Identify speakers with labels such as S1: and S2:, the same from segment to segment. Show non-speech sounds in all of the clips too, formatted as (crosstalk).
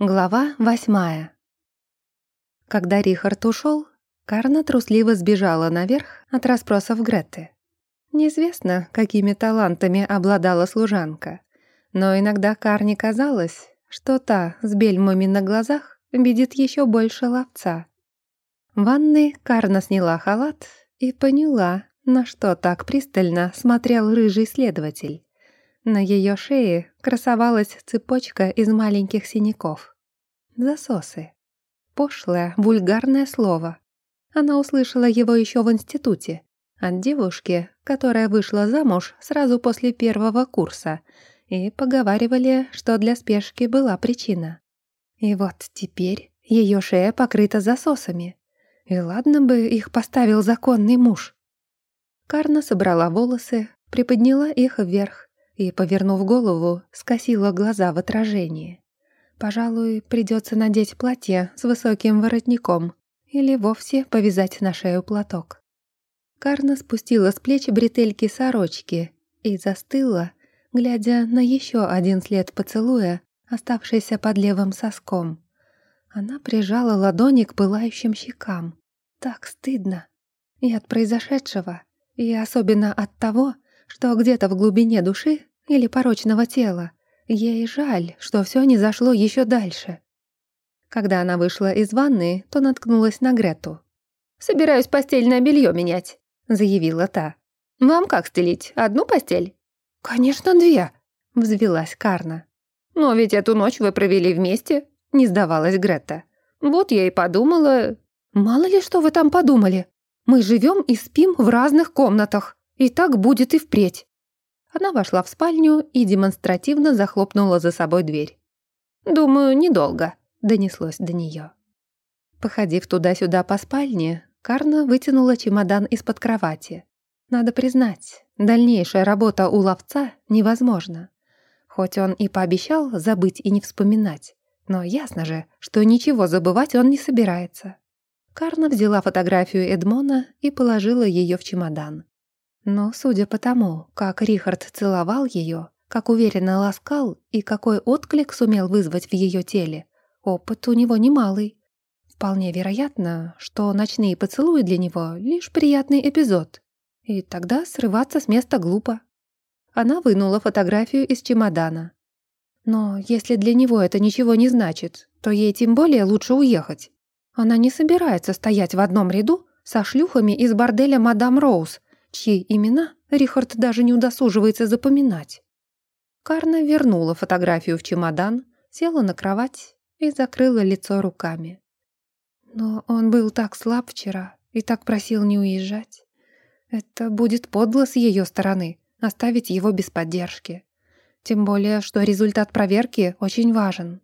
S1: Глава восьмая. Когда Рихард ушел, Карна трусливо сбежала наверх от расспросов Гретты. Неизвестно, какими талантами обладала служанка, но иногда Карне казалось, что та с бельмами на глазах видит еще больше ловца. В ванной Карна сняла халат и поняла, на что так пристально смотрел рыжий следователь. На ее шее красовалась цепочка из маленьких синяков. Засосы. Пошлое, вульгарное слово. Она услышала его еще в институте. От девушки, которая вышла замуж сразу после первого курса. И поговаривали, что для спешки была причина. И вот теперь ее шея покрыта засосами. И ладно бы их поставил законный муж. Карна собрала волосы, приподняла их вверх и, повернув голову, скосила глаза в отражении. Пожалуй, придется надеть платье с высоким воротником или вовсе повязать на шею платок. Карна спустила с плеч бретельки сорочки и застыла, глядя на еще один след поцелуя, оставшийся под левым соском. Она прижала ладони к пылающим щекам. Так стыдно. И от произошедшего, и особенно от того, что где-то в глубине души или порочного тела. Ей жаль, что все не зашло еще дальше. Когда она вышла из ванны, то наткнулась на Грету. «Собираюсь постельное белье менять», — заявила та. «Вам как стелить? Одну постель?» «Конечно, две», — взвелась Карна. «Но ведь эту ночь вы провели вместе», — не сдавалась Грета. «Вот я и подумала...» «Мало ли что вы там подумали. Мы живем и спим в разных комнатах, и так будет и впредь». Она вошла в спальню и демонстративно захлопнула за собой дверь. «Думаю, недолго», — донеслось до нее. Походив туда-сюда по спальне, Карна вытянула чемодан из-под кровати. Надо признать, дальнейшая работа у ловца невозможна. Хоть он и пообещал забыть и не вспоминать, но ясно же, что ничего забывать он не собирается. Карна взяла фотографию Эдмона и положила ее в чемодан. Но, судя по тому, как Рихард целовал ее, как уверенно ласкал и какой отклик сумел вызвать в ее теле, опыт у него немалый. Вполне вероятно, что ночные поцелуи для него — лишь приятный эпизод. И тогда срываться с места глупо. Она вынула фотографию из чемодана. Но если для него это ничего не значит, то ей тем более лучше уехать. Она не собирается стоять в одном ряду со шлюхами из борделя «Мадам Роуз», чьи имена Рихард даже не удосуживается запоминать. Карна вернула фотографию в чемодан, села на кровать и закрыла лицо руками. Но он был так слаб вчера и так просил не уезжать. Это будет подло с ее стороны оставить его без поддержки. Тем более, что результат проверки очень важен.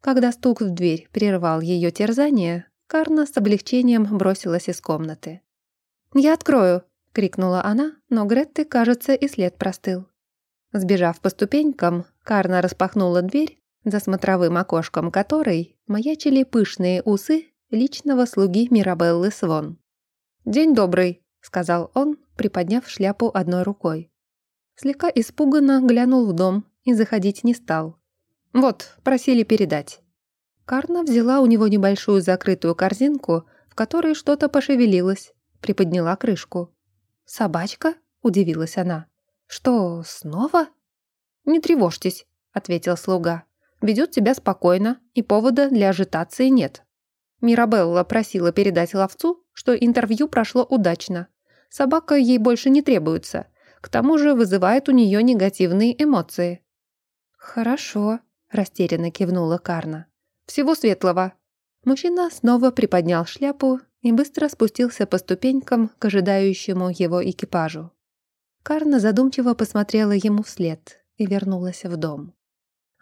S1: Когда стук в дверь прервал ее терзание, Карна с облегчением бросилась из комнаты. «Я открою», — крикнула она, но Гретты, кажется, и след простыл. Сбежав по ступенькам, Карна распахнула дверь, за смотровым окошком которой маячили пышные усы личного слуги Мирабеллы Свон. «День добрый», — сказал он, приподняв шляпу одной рукой. Слегка испуганно глянул в дом и заходить не стал. «Вот, просили передать». Карна взяла у него небольшую закрытую корзинку, в которой что-то пошевелилось, приподняла крышку. «Собачка?» — удивилась она. «Что, снова?» «Не тревожьтесь», — ответил слуга. «Ведет себя спокойно, и повода для ажитации нет». Мирабелла просила передать ловцу, что интервью прошло удачно. Собака ей больше не требуется. К тому же вызывает у нее негативные эмоции. «Хорошо», — растерянно кивнула Карна. «Всего светлого». Мужчина снова приподнял шляпу и быстро спустился по ступенькам к ожидающему его экипажу. Карна задумчиво посмотрела ему вслед и вернулась в дом.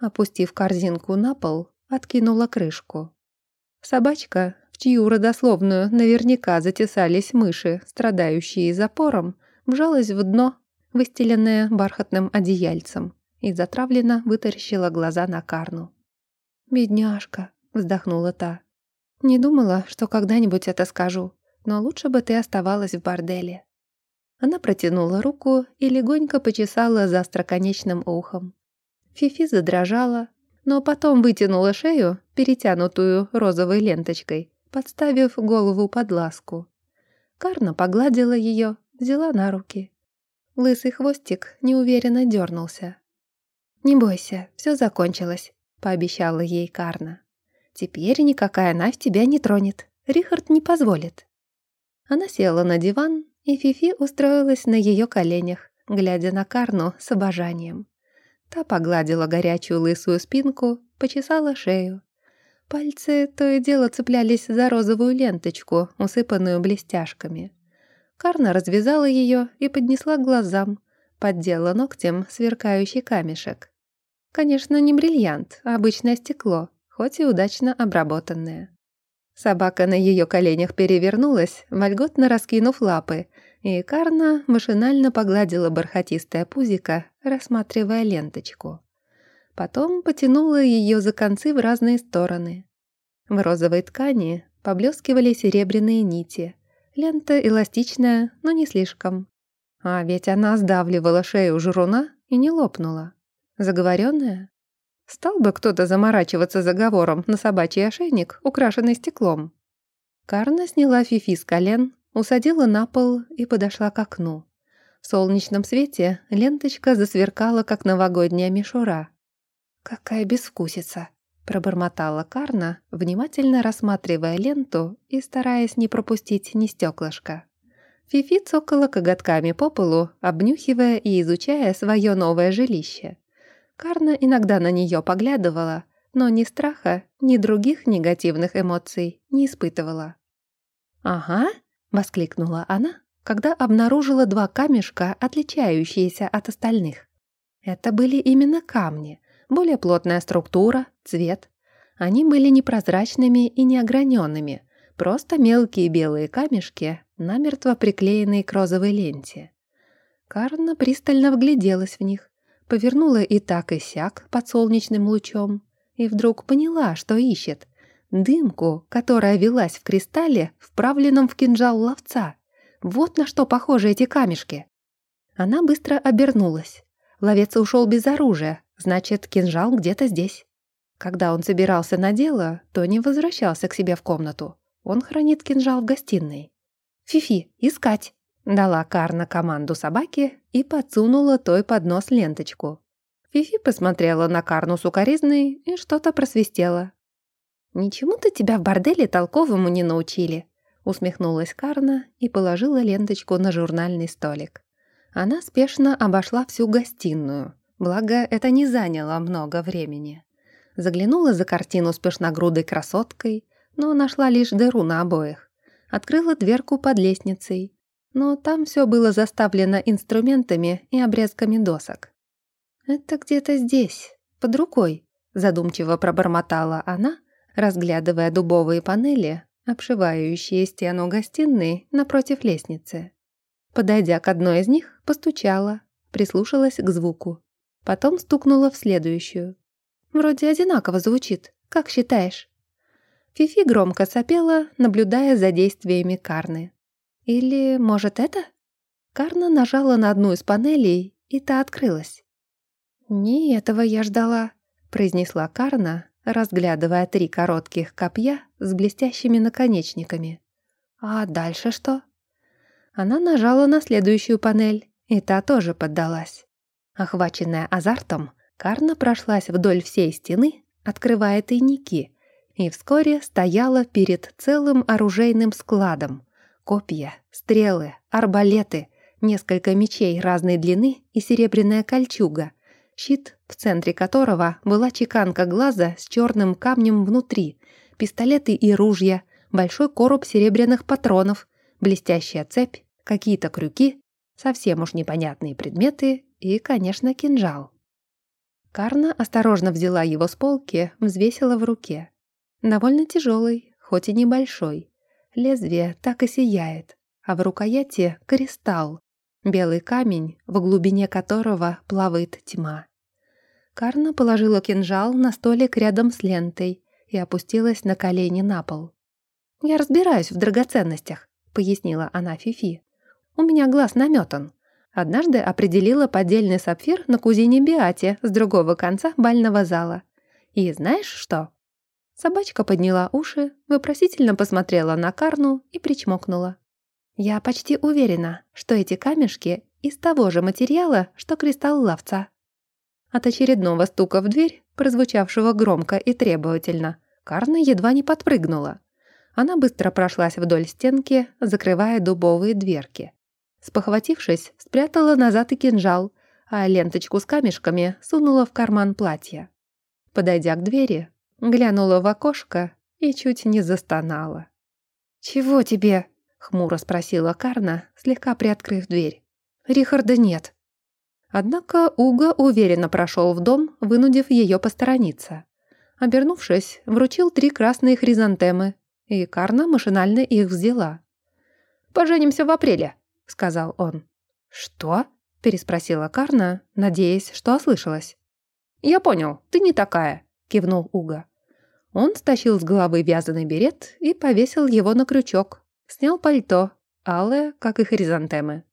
S1: Опустив корзинку на пол, откинула крышку. Собачка, в чью родословную наверняка затесались мыши, страдающие запором, вжалась в дно, выстеленное бархатным одеяльцем, и затравленно вытаращила глаза на Карну. «Бедняжка», — вздохнула та, не думала, что когда-нибудь это скажу, но лучше бы ты оставалась в борделе». Она протянула руку и легонько почесала за остроконечным ухом. Фифи задрожала, но потом вытянула шею, перетянутую розовой ленточкой, подставив голову под ласку. Карна погладила ее, взяла на руки. Лысый хвостик неуверенно дернулся. «Не бойся, все закончилось», — пообещала ей Карна. «Теперь никакая Навь тебя не тронет. Рихард не позволит». Она села на диван, и Фифи устроилась на ее коленях, глядя на Карну с обожанием. Та погладила горячую лысую спинку, почесала шею. Пальцы то и дело цеплялись за розовую ленточку, усыпанную блестяшками. Карна развязала ее и поднесла к глазам, поддела ногтем сверкающий камешек. Конечно, не бриллиант, а обычное стекло, хоть и удачно обработанное. Собака на ее коленях перевернулась, вольготно раскинув лапы, и Карна машинально погладила бархатистое пузико, рассматривая ленточку. Потом потянула ее за концы в разные стороны. В розовой ткани поблескивали серебряные нити. Лента эластичная, но не слишком. А ведь она сдавливала шею жруна и не лопнула. Заговоренная? Стал бы кто-то заморачиваться заговором на собачий ошейник, украшенный стеклом. Карна сняла Фифи с колен, усадила на пол и подошла к окну. В солнечном свете ленточка засверкала, как новогодняя мишура. «Какая безвкусица!» — пробормотала Карна, внимательно рассматривая ленту и стараясь не пропустить ни стеклышка. Фифи цокала коготками по полу, обнюхивая и изучая свое новое жилище. Карна иногда на нее поглядывала, но ни страха, ни других негативных эмоций не испытывала. «Ага», — воскликнула она, когда обнаружила два камешка, отличающиеся от остальных. Это были именно камни, более плотная структура, цвет. Они были непрозрачными и неограненными, просто мелкие белые камешки, намертво приклеенные к розовой ленте. Карна пристально вгляделась в них, повернула и так и сяк под солнечным лучом и вдруг поняла, что ищет. Дымку, которая велась в кристалле, вправленном в кинжал ловца. Вот на что похожи эти камешки. Она быстро обернулась. Ловец ушел без оружия, значит, кинжал где-то здесь. Когда он собирался на дело, то не возвращался к себе в комнату. Он хранит кинжал в гостиной. «Фифи, искать!» Дала Карна команду собаке и подсунула той под нос ленточку. Фифи посмотрела на Карну сукоризной и что-то просвистела. «Ничему-то тебя в борделе толковому не научили», усмехнулась Карна и положила ленточку на журнальный столик. Она спешно обошла всю гостиную, благо это не заняло много времени. Заглянула за картину с пышногрудой красоткой, но нашла лишь дыру на обоих. Открыла дверку под лестницей, но там все было заставлено инструментами и обрезками досок. «Это где-то здесь, под рукой», — задумчиво пробормотала она, разглядывая дубовые панели, обшивающие стену гостиной напротив лестницы. Подойдя к одной из них, постучала, прислушалась к звуку. Потом стукнула в следующую. «Вроде одинаково звучит. Как считаешь?» Фифи громко сопела, наблюдая за действиями Карны. Или, может, это? Карна нажала на одну из панелей, и та открылась. «Не этого я ждала», — произнесла Карна, разглядывая три коротких копья с блестящими наконечниками. «А дальше что?» Она нажала на следующую панель, и та тоже поддалась. Охваченная азартом, Карна прошлась вдоль всей стены, открывая тайники, и вскоре стояла перед целым оружейным складом, Копья, стрелы, арбалеты, несколько мечей разной длины и серебряная кольчуга, щит, в центре которого была чеканка глаза с черным камнем внутри, пистолеты и ружья, большой короб серебряных патронов, блестящая цепь, какие-то крюки, совсем уж непонятные предметы и, конечно, кинжал. Карна осторожно взяла его с полки, взвесила в руке. Довольно тяжелый, хоть и небольшой. Лезвие так и сияет, а в рукояти — кристалл, белый камень, в глубине которого плавает тьма. Карна положила кинжал на столик рядом с лентой и опустилась на колени на пол. «Я разбираюсь в драгоценностях», — пояснила она Фифи. «У меня глаз наметан. Однажды определила поддельный сапфир на кузине Биате с другого конца бального зала. И знаешь что?» Собачка подняла уши, вопросительно посмотрела на Карну и причмокнула. «Я почти уверена, что эти камешки из того же материала, что кристалл ловца». От очередного стука в дверь, прозвучавшего громко и требовательно, Карна едва не подпрыгнула. Она быстро прошлась вдоль стенки, закрывая дубовые дверки. Спохватившись, спрятала назад и кинжал, а ленточку с камешками сунула в карман платья. Подойдя к двери, глянула в окошко и чуть не застонала. «Чего тебе?» — хмуро спросила Карна, слегка приоткрыв дверь. «Рихарда нет». Однако Уга уверенно прошел в дом, вынудив ее посторониться. Обернувшись, вручил три красные хризантемы, и Карна машинально их взяла. «Поженимся в апреле», — сказал он. «Что?» — переспросила Карна, надеясь, что ослышалась. «Я понял, ты не такая», — кивнул Уга. Он стащил с головы вязаный берет и повесил его на крючок. Снял пальто, алое, как и хризантемы.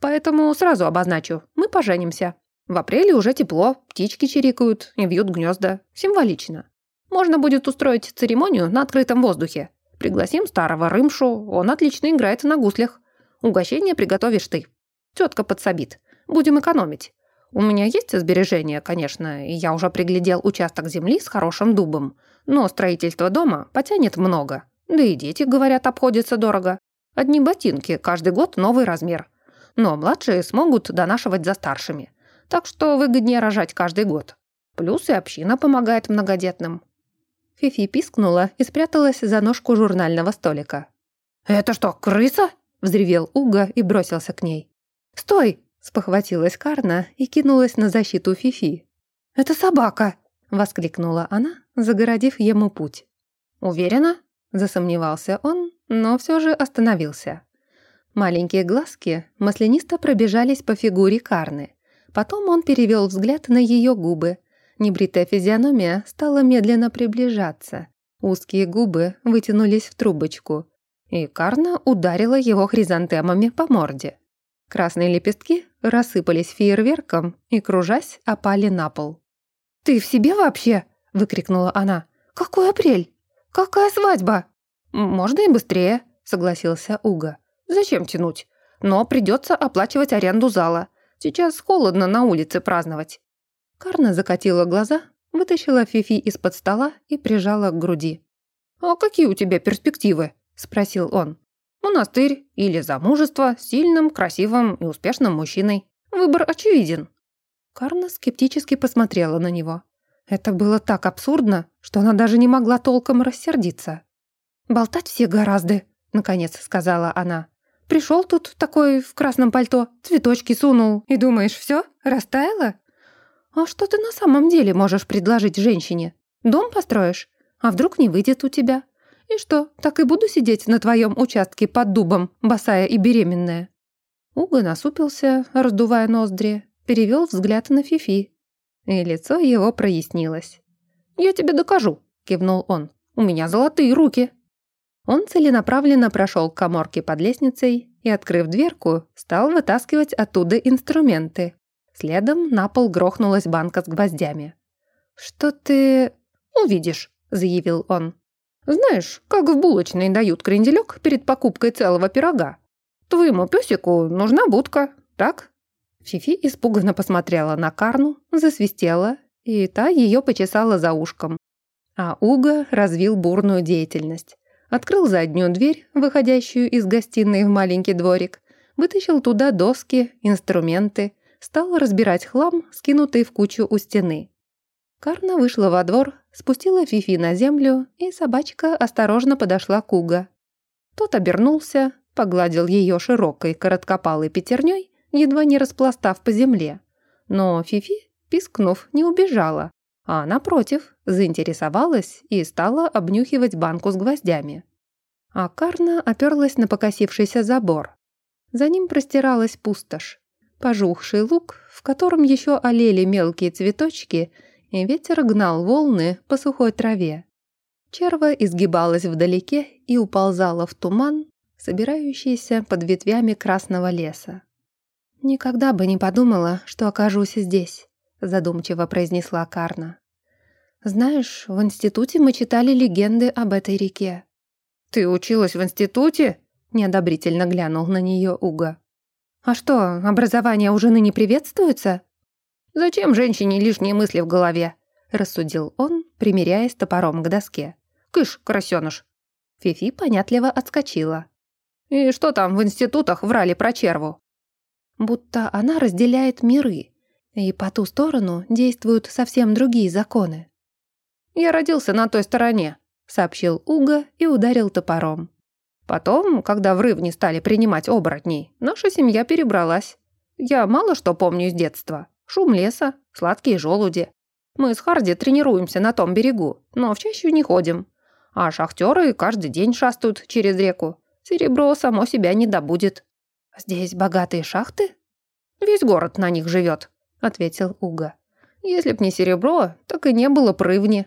S1: «Поэтому сразу обозначу, мы поженимся. В апреле уже тепло, птички чирикают и вьют гнезда. Символично. Можно будет устроить церемонию на открытом воздухе. Пригласим старого Рымшу, он отлично играет на гуслях. Угощение приготовишь ты. Тетка подсобит. Будем экономить. У меня есть сбережения, конечно, и я уже приглядел участок земли с хорошим дубом. Но строительство дома потянет много. Да и дети, говорят, обходятся дорого. Одни ботинки, каждый год новый размер. Но младшие смогут донашивать за старшими. Так что выгоднее рожать каждый год. Плюс и община помогает многодетным. Фифи пискнула и спряталась за ножку журнального столика. «Это что, крыса?» — взревел Уга и бросился к ней. «Стой!» — спохватилась Карна и кинулась на защиту Фифи. «Это собака!» — воскликнула она, загородив ему путь. «Уверена?» — засомневался он, но все же остановился. Маленькие глазки маслянисто пробежались по фигуре Карны. Потом он перевел взгляд на ее губы, Небритая физиономия стала медленно приближаться. Узкие губы вытянулись в трубочку, и Карна ударила его хризантемами по морде. Красные лепестки рассыпались фейерверком и, кружась, опали на пол. «Ты в себе вообще?» — выкрикнула она. «Какой апрель? Какая свадьба?» «Можно и быстрее», — согласился Уга. «Зачем тянуть? Но придется оплачивать аренду зала. Сейчас холодно на улице праздновать». Карна закатила глаза, вытащила Фифи из-под стола и прижала к груди. «А какие у тебя перспективы?» – спросил он. «Монастырь или замужество с сильным, красивым и успешным мужчиной. Выбор очевиден». Карна скептически посмотрела на него. Это было так абсурдно, что она даже не могла толком рассердиться. «Болтать все гораздо», — наконец сказала она. «Пришел тут такой в красном пальто, цветочки сунул, и думаешь, все, растаяло? «А что ты на самом деле можешь предложить женщине? Дом построишь? А вдруг не выйдет у тебя? И что, так и буду сидеть на твоем участке под дубом, босая и беременная?» Уга насупился, раздувая ноздри, перевел взгляд на Фифи. И лицо его прояснилось. «Я тебе докажу», — кивнул он. «У меня золотые руки». Он целенаправленно прошел к коморке под лестницей и, открыв дверку, стал вытаскивать оттуда инструменты, Следом на пол грохнулась банка с гвоздями. «Что ты...» «Увидишь», — заявил он. «Знаешь, как в булочной дают кренделек перед покупкой целого пирога? Твоему песику нужна будка, так?» Фифи испуганно посмотрела на Карну, засвистела, и та ее почесала за ушком. А Уга развил бурную деятельность. Открыл заднюю дверь, выходящую из гостиной в маленький дворик, вытащил туда доски, инструменты, стал разбирать хлам, скинутый в кучу у стены. Карна вышла во двор, спустила Фифи на землю, и собачка осторожно подошла к Уга. Тот обернулся, погладил ее широкой короткопалой пятерней, едва не распластав по земле. Но Фифи, пискнув, не убежала, а, напротив, заинтересовалась и стала обнюхивать банку с гвоздями. А Карна оперлась на покосившийся забор. За ним простиралась пустошь пожухший луг, в котором еще олели мелкие цветочки, и ветер гнал волны по сухой траве. Черва изгибалась вдалеке и уползала в туман, собирающийся под ветвями красного леса. «Никогда бы не подумала, что окажусь здесь», — задумчиво произнесла Карна. Знаешь, в институте мы читали легенды об этой реке».
S2: «Ты училась в институте?» — неодобрительно глянул на нее Уга.
S1: «А что, образование у жены не приветствуется?»
S2: «Зачем женщине лишние мысли в голове?»
S1: — рассудил он, примеряясь топором к доске.
S2: «Кыш, крысёныш!»
S1: Фифи понятливо отскочила.
S2: «И что там в институтах врали про черву?»
S1: «Будто она разделяет миры, и по ту сторону действуют совсем другие законы».
S2: «Я родился на той стороне», — сообщил Уга и ударил топором. Потом, когда в Рывне стали принимать оборотней, наша семья перебралась. Я мало что помню из детства. Шум леса, сладкие желуди. Мы с Харди тренируемся на том берегу, но в чащу не ходим. А шахтеры каждый день шастают через реку. Серебро само себя не добудет.
S1: «Здесь богатые шахты?»
S2: «Весь город на них живет», — ответил Уга. «Если б не серебро, так и не было прывни.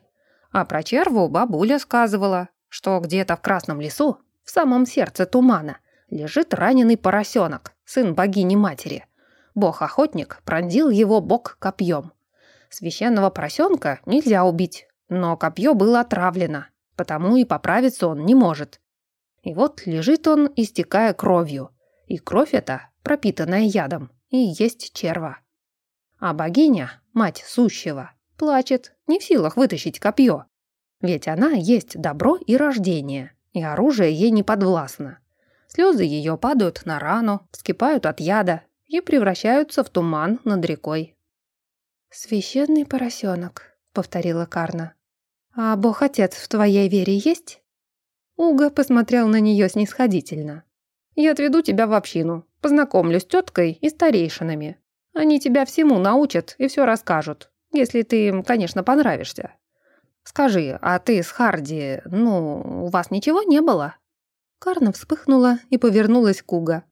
S2: А про черву бабуля сказывала, что где-то в Красном лесу, в самом сердце тумана, лежит раненый поросенок, сын богини-матери. Бог-охотник пронзил его бок копьем. Священного поросенка нельзя убить, но копье было отравлено, потому и поправиться он не может. И вот лежит он, истекая кровью, и кровь эта, пропитанная ядом, и есть черва. А богиня, мать сущего, плачет, не в силах вытащить копье. Ведь она есть добро и рождение, и оружие ей не подвластно. Слезы ее падают на рану, вскипают от яда и превращаются в туман над рекой.
S1: «Священный поросенок», — повторила Карна. «А Бог-Отец в твоей вере есть?»
S2: Уга посмотрел на нее снисходительно. «Я отведу тебя в общину, познакомлю с теткой и старейшинами. Они тебя всему научат и все расскажут, если ты им, конечно, понравишься. Скажи, а ты с Харди, ну, у вас ничего не было?»
S1: Карна вспыхнула и повернулась к Уга.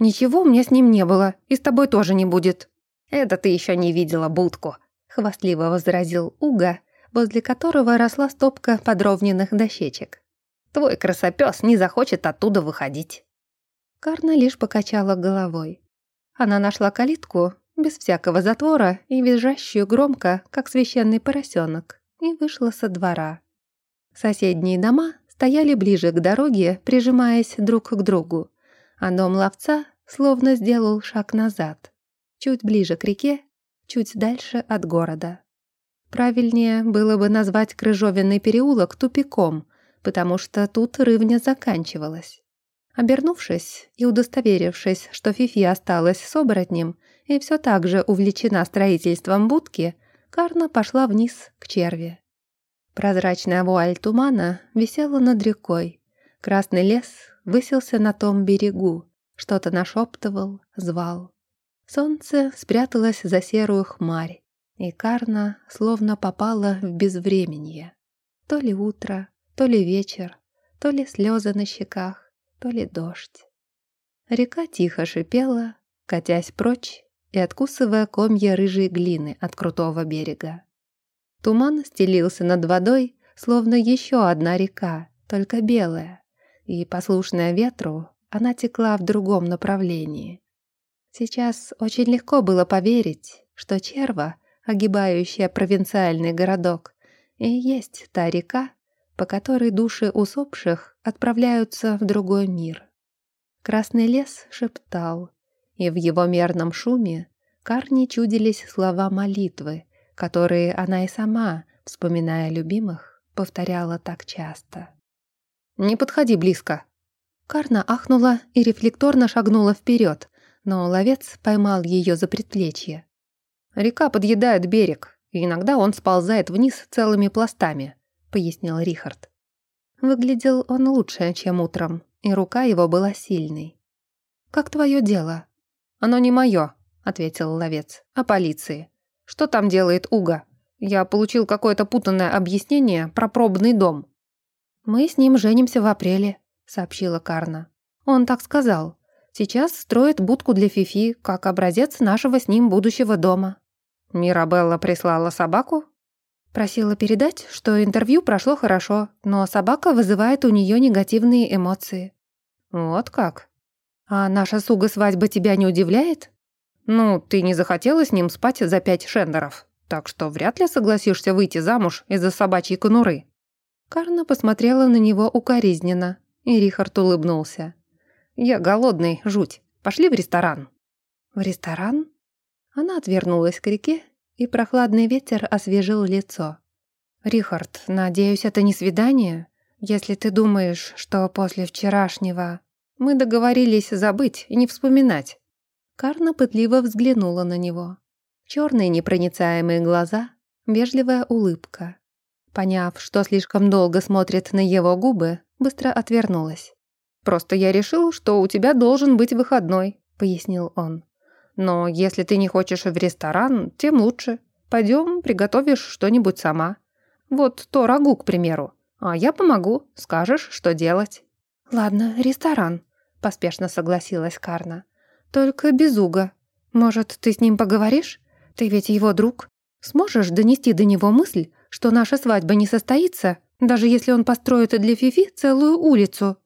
S1: «Ничего у меня с ним не было, и с тобой тоже не будет».
S2: «Это ты еще не видела будку», — хвастливо возразил Уга, возле которого росла стопка подровненных дощечек. «Твой красопес не захочет оттуда выходить».
S1: Карна лишь покачала головой. Она нашла калитку, без всякого затвора и визжащую громко, как священный поросенок, и вышла со двора. Соседние дома стояли ближе к дороге, прижимаясь друг к другу, а дом ловца словно сделал шаг назад чуть ближе к реке, чуть дальше от города. Правильнее было бы назвать Крыжовенный переулок тупиком, потому что тут рывня заканчивалась. Обернувшись и удостоверившись, что Фифи осталась с оборотнем и все так же увлечена строительством будки, Карна пошла вниз к черви. Прозрачная вуаль тумана висела над рекой. Красный лес высился на том берегу, что-то нашептывал, звал. Солнце спряталось за серую хмарь, и Карна словно попала в безвременье. То ли утро, то ли вечер, то ли слезы на щеках, то ли дождь. Река тихо шипела, катясь прочь и откусывая комья рыжей глины от крутого берега. Туман стелился над водой, словно еще одна река, только белая, и, послушная ветру, она текла в другом направлении. Сейчас очень легко было поверить, что черва, огибающая провинциальный городок, и есть та река, по которой души усопших отправляются в другой мир. Красный лес шептал, и в его мерном шуме Карни чудились слова молитвы, которые она и сама, вспоминая любимых, повторяла так часто.
S2: «Не подходи близко!»
S1: Карна ахнула и рефлекторно шагнула вперед, но ловец поймал ее за предплечье.
S2: «Река подъедает берег, и иногда он сползает вниз целыми пластами», — пояснил Рихард.
S1: Выглядел он лучше, чем утром, и рука его была сильной. «Как твое дело?»
S2: «Оно не мое», — ответил ловец, — «а полиции. Что там делает Уга? Я получил какое-то путанное объяснение про пробный дом».
S1: «Мы с ним женимся в апреле», — сообщила Карна. «Он так сказал. Сейчас строит будку для Фифи, как образец нашего с ним будущего дома».
S2: «Мирабелла прислала собаку?»
S1: Просила передать, что интервью прошло хорошо, но собака вызывает у нее негативные эмоции.
S2: «Вот как?»
S1: «А наша суга свадьба тебя не удивляет?»
S2: «Ну, ты не захотела с ним спать за пять шендеров?» так что вряд ли согласишься выйти замуж из-за собачьей конуры».
S1: Карна посмотрела на него укоризненно, и Рихард улыбнулся.
S2: «Я голодный, жуть. Пошли в ресторан».
S1: «В ресторан?» Она отвернулась к реке, и прохладный ветер освежил лицо. «Рихард, надеюсь, это не свидание? Если ты думаешь, что после вчерашнего...»
S2: «Мы договорились забыть и не вспоминать».
S1: Карна пытливо взглянула на него. Черные непроницаемые глаза, вежливая улыбка. Поняв, что слишком долго смотрит на его губы, быстро отвернулась.
S2: «Просто я решил, что у тебя должен быть выходной», — пояснил он. «Но если ты не хочешь в ресторан, тем лучше. Пойдем, приготовишь что-нибудь сама. Вот то рагу, к примеру. А я помогу, скажешь, что делать».
S1: «Ладно, ресторан», — поспешно согласилась Карна. «Только без Уга. Может, ты с ним поговоришь? Ты ведь его друг. Сможешь донести до него мысль, что наша свадьба не состоится, даже если он построит для Фифи целую улицу?»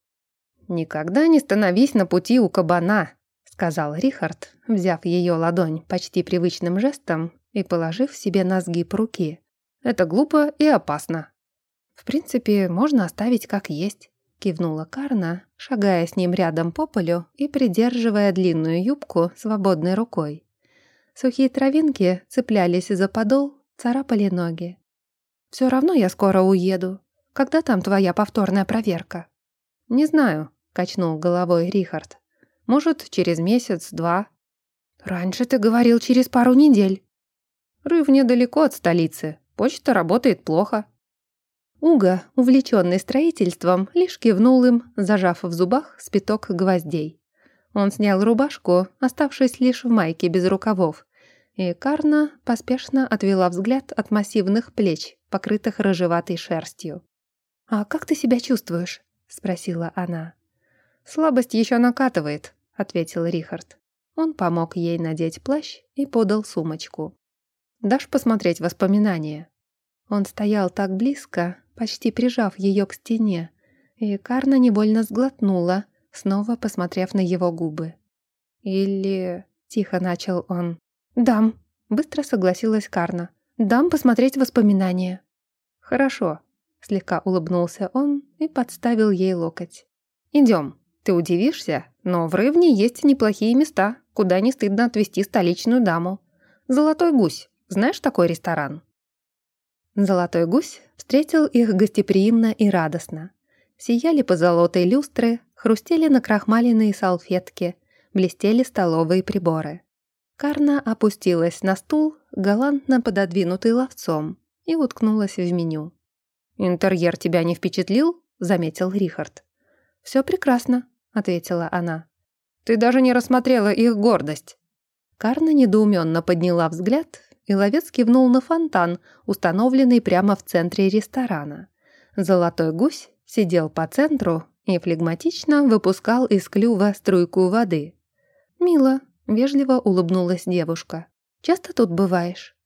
S2: «Никогда не становись на пути у кабана», — сказал Рихард, взяв ее ладонь почти привычным жестом и положив себе на сгиб руки. «Это глупо и опасно».
S1: «В принципе, можно оставить как есть», — кивнула Карна, шагая с ним рядом по полю и придерживая длинную юбку свободной рукой. Сухие травинки цеплялись за подол, царапали ноги. «Все равно я скоро уеду. Когда там твоя повторная проверка?»
S2: «Не знаю», — качнул головой Рихард. «Может, через месяц-два».
S1: «Раньше ты говорил через пару недель».
S2: «Рыв недалеко от столицы. Почта работает плохо».
S1: Уга, увлеченный строительством, лишь кивнул им, зажав в зубах спиток гвоздей. Он снял рубашку, оставшись лишь в майке без рукавов, и Карна поспешно отвела взгляд от массивных плеч, покрытых рыжеватой шерстью. «А как ты себя чувствуешь?» — спросила она.
S2: «Слабость еще накатывает», — ответил Рихард.
S1: Он помог ей надеть плащ и подал сумочку.
S2: «Дашь посмотреть воспоминания?»
S1: Он стоял так близко, почти прижав ее к стене, и Карна невольно сглотнула, снова посмотрев на его губы.
S2: «Или...» — тихо начал он.
S1: «Дам», — быстро согласилась Карна. «Дам посмотреть воспоминания».
S2: «Хорошо», — слегка улыбнулся он и подставил ей локоть. «Идем. Ты удивишься, но в Рывне есть неплохие места, куда не стыдно отвезти столичную даму. Золотой гусь. Знаешь такой ресторан?»
S1: Золотой гусь встретил их гостеприимно и радостно. Сияли позолотой люстры, хрустели накрахмаленные салфетки, блестели столовые приборы. Карна опустилась на стул, галантно пододвинутый ловцом, и уткнулась в меню.
S2: «Интерьер тебя не впечатлил?» — заметил Рихард.
S1: «Все прекрасно», — ответила она.
S2: «Ты даже не рассмотрела их гордость».
S1: Карна недоуменно подняла взгляд, и ловец кивнул на фонтан, установленный прямо в центре ресторана. Золотой гусь сидел по центру и флегматично выпускал из клюва струйку воды. «Мило», — вежливо улыбнулась девушка. «Часто тут бываешь?»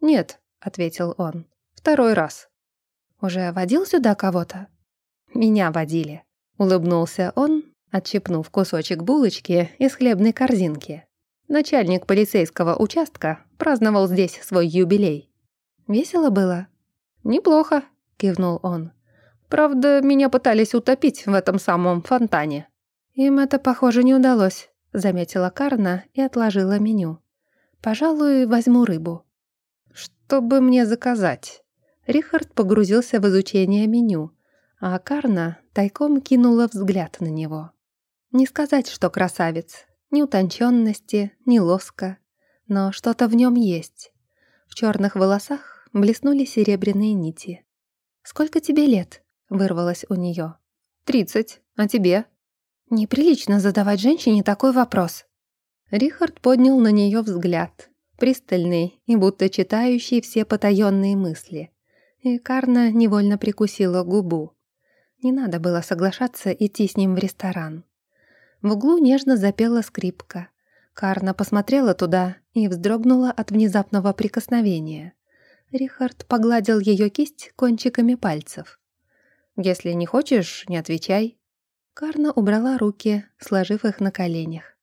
S2: «Нет», — ответил он. «Второй раз».
S1: «Уже водил сюда кого-то?»
S2: «Меня водили», — улыбнулся он, отщипнув кусочек булочки из хлебной корзинки. Начальник полицейского участка праздновал здесь свой юбилей.
S1: «Весело было?»
S2: «Неплохо», — кивнул он. Правда, меня пытались утопить в этом самом фонтане».
S1: «Им это, похоже, не удалось», — заметила Карна и отложила меню. «Пожалуй, возьму рыбу».
S2: «Что бы мне заказать?»
S1: Рихард погрузился в изучение меню, а Карна тайком кинула взгляд на него. Не сказать, что красавец. Ни утонченности, ни лоска. Но что-то в нем есть. В черных волосах блеснули серебряные нити. «Сколько тебе лет?» Вырвалось у нее.
S2: «Тридцать. А тебе?»
S1: «Неприлично задавать женщине такой вопрос».
S2: Рихард поднял на нее взгляд, пристальный и будто читающий все потаенные мысли. И Карна невольно прикусила губу.
S1: Не надо было соглашаться идти с ним в ресторан. В углу нежно запела скрипка. Карна посмотрела туда и вздрогнула от внезапного прикосновения. Рихард погладил ее кисть кончиками пальцев.
S2: Если не хочешь, не отвечай».
S1: Карна убрала руки, сложив их на коленях.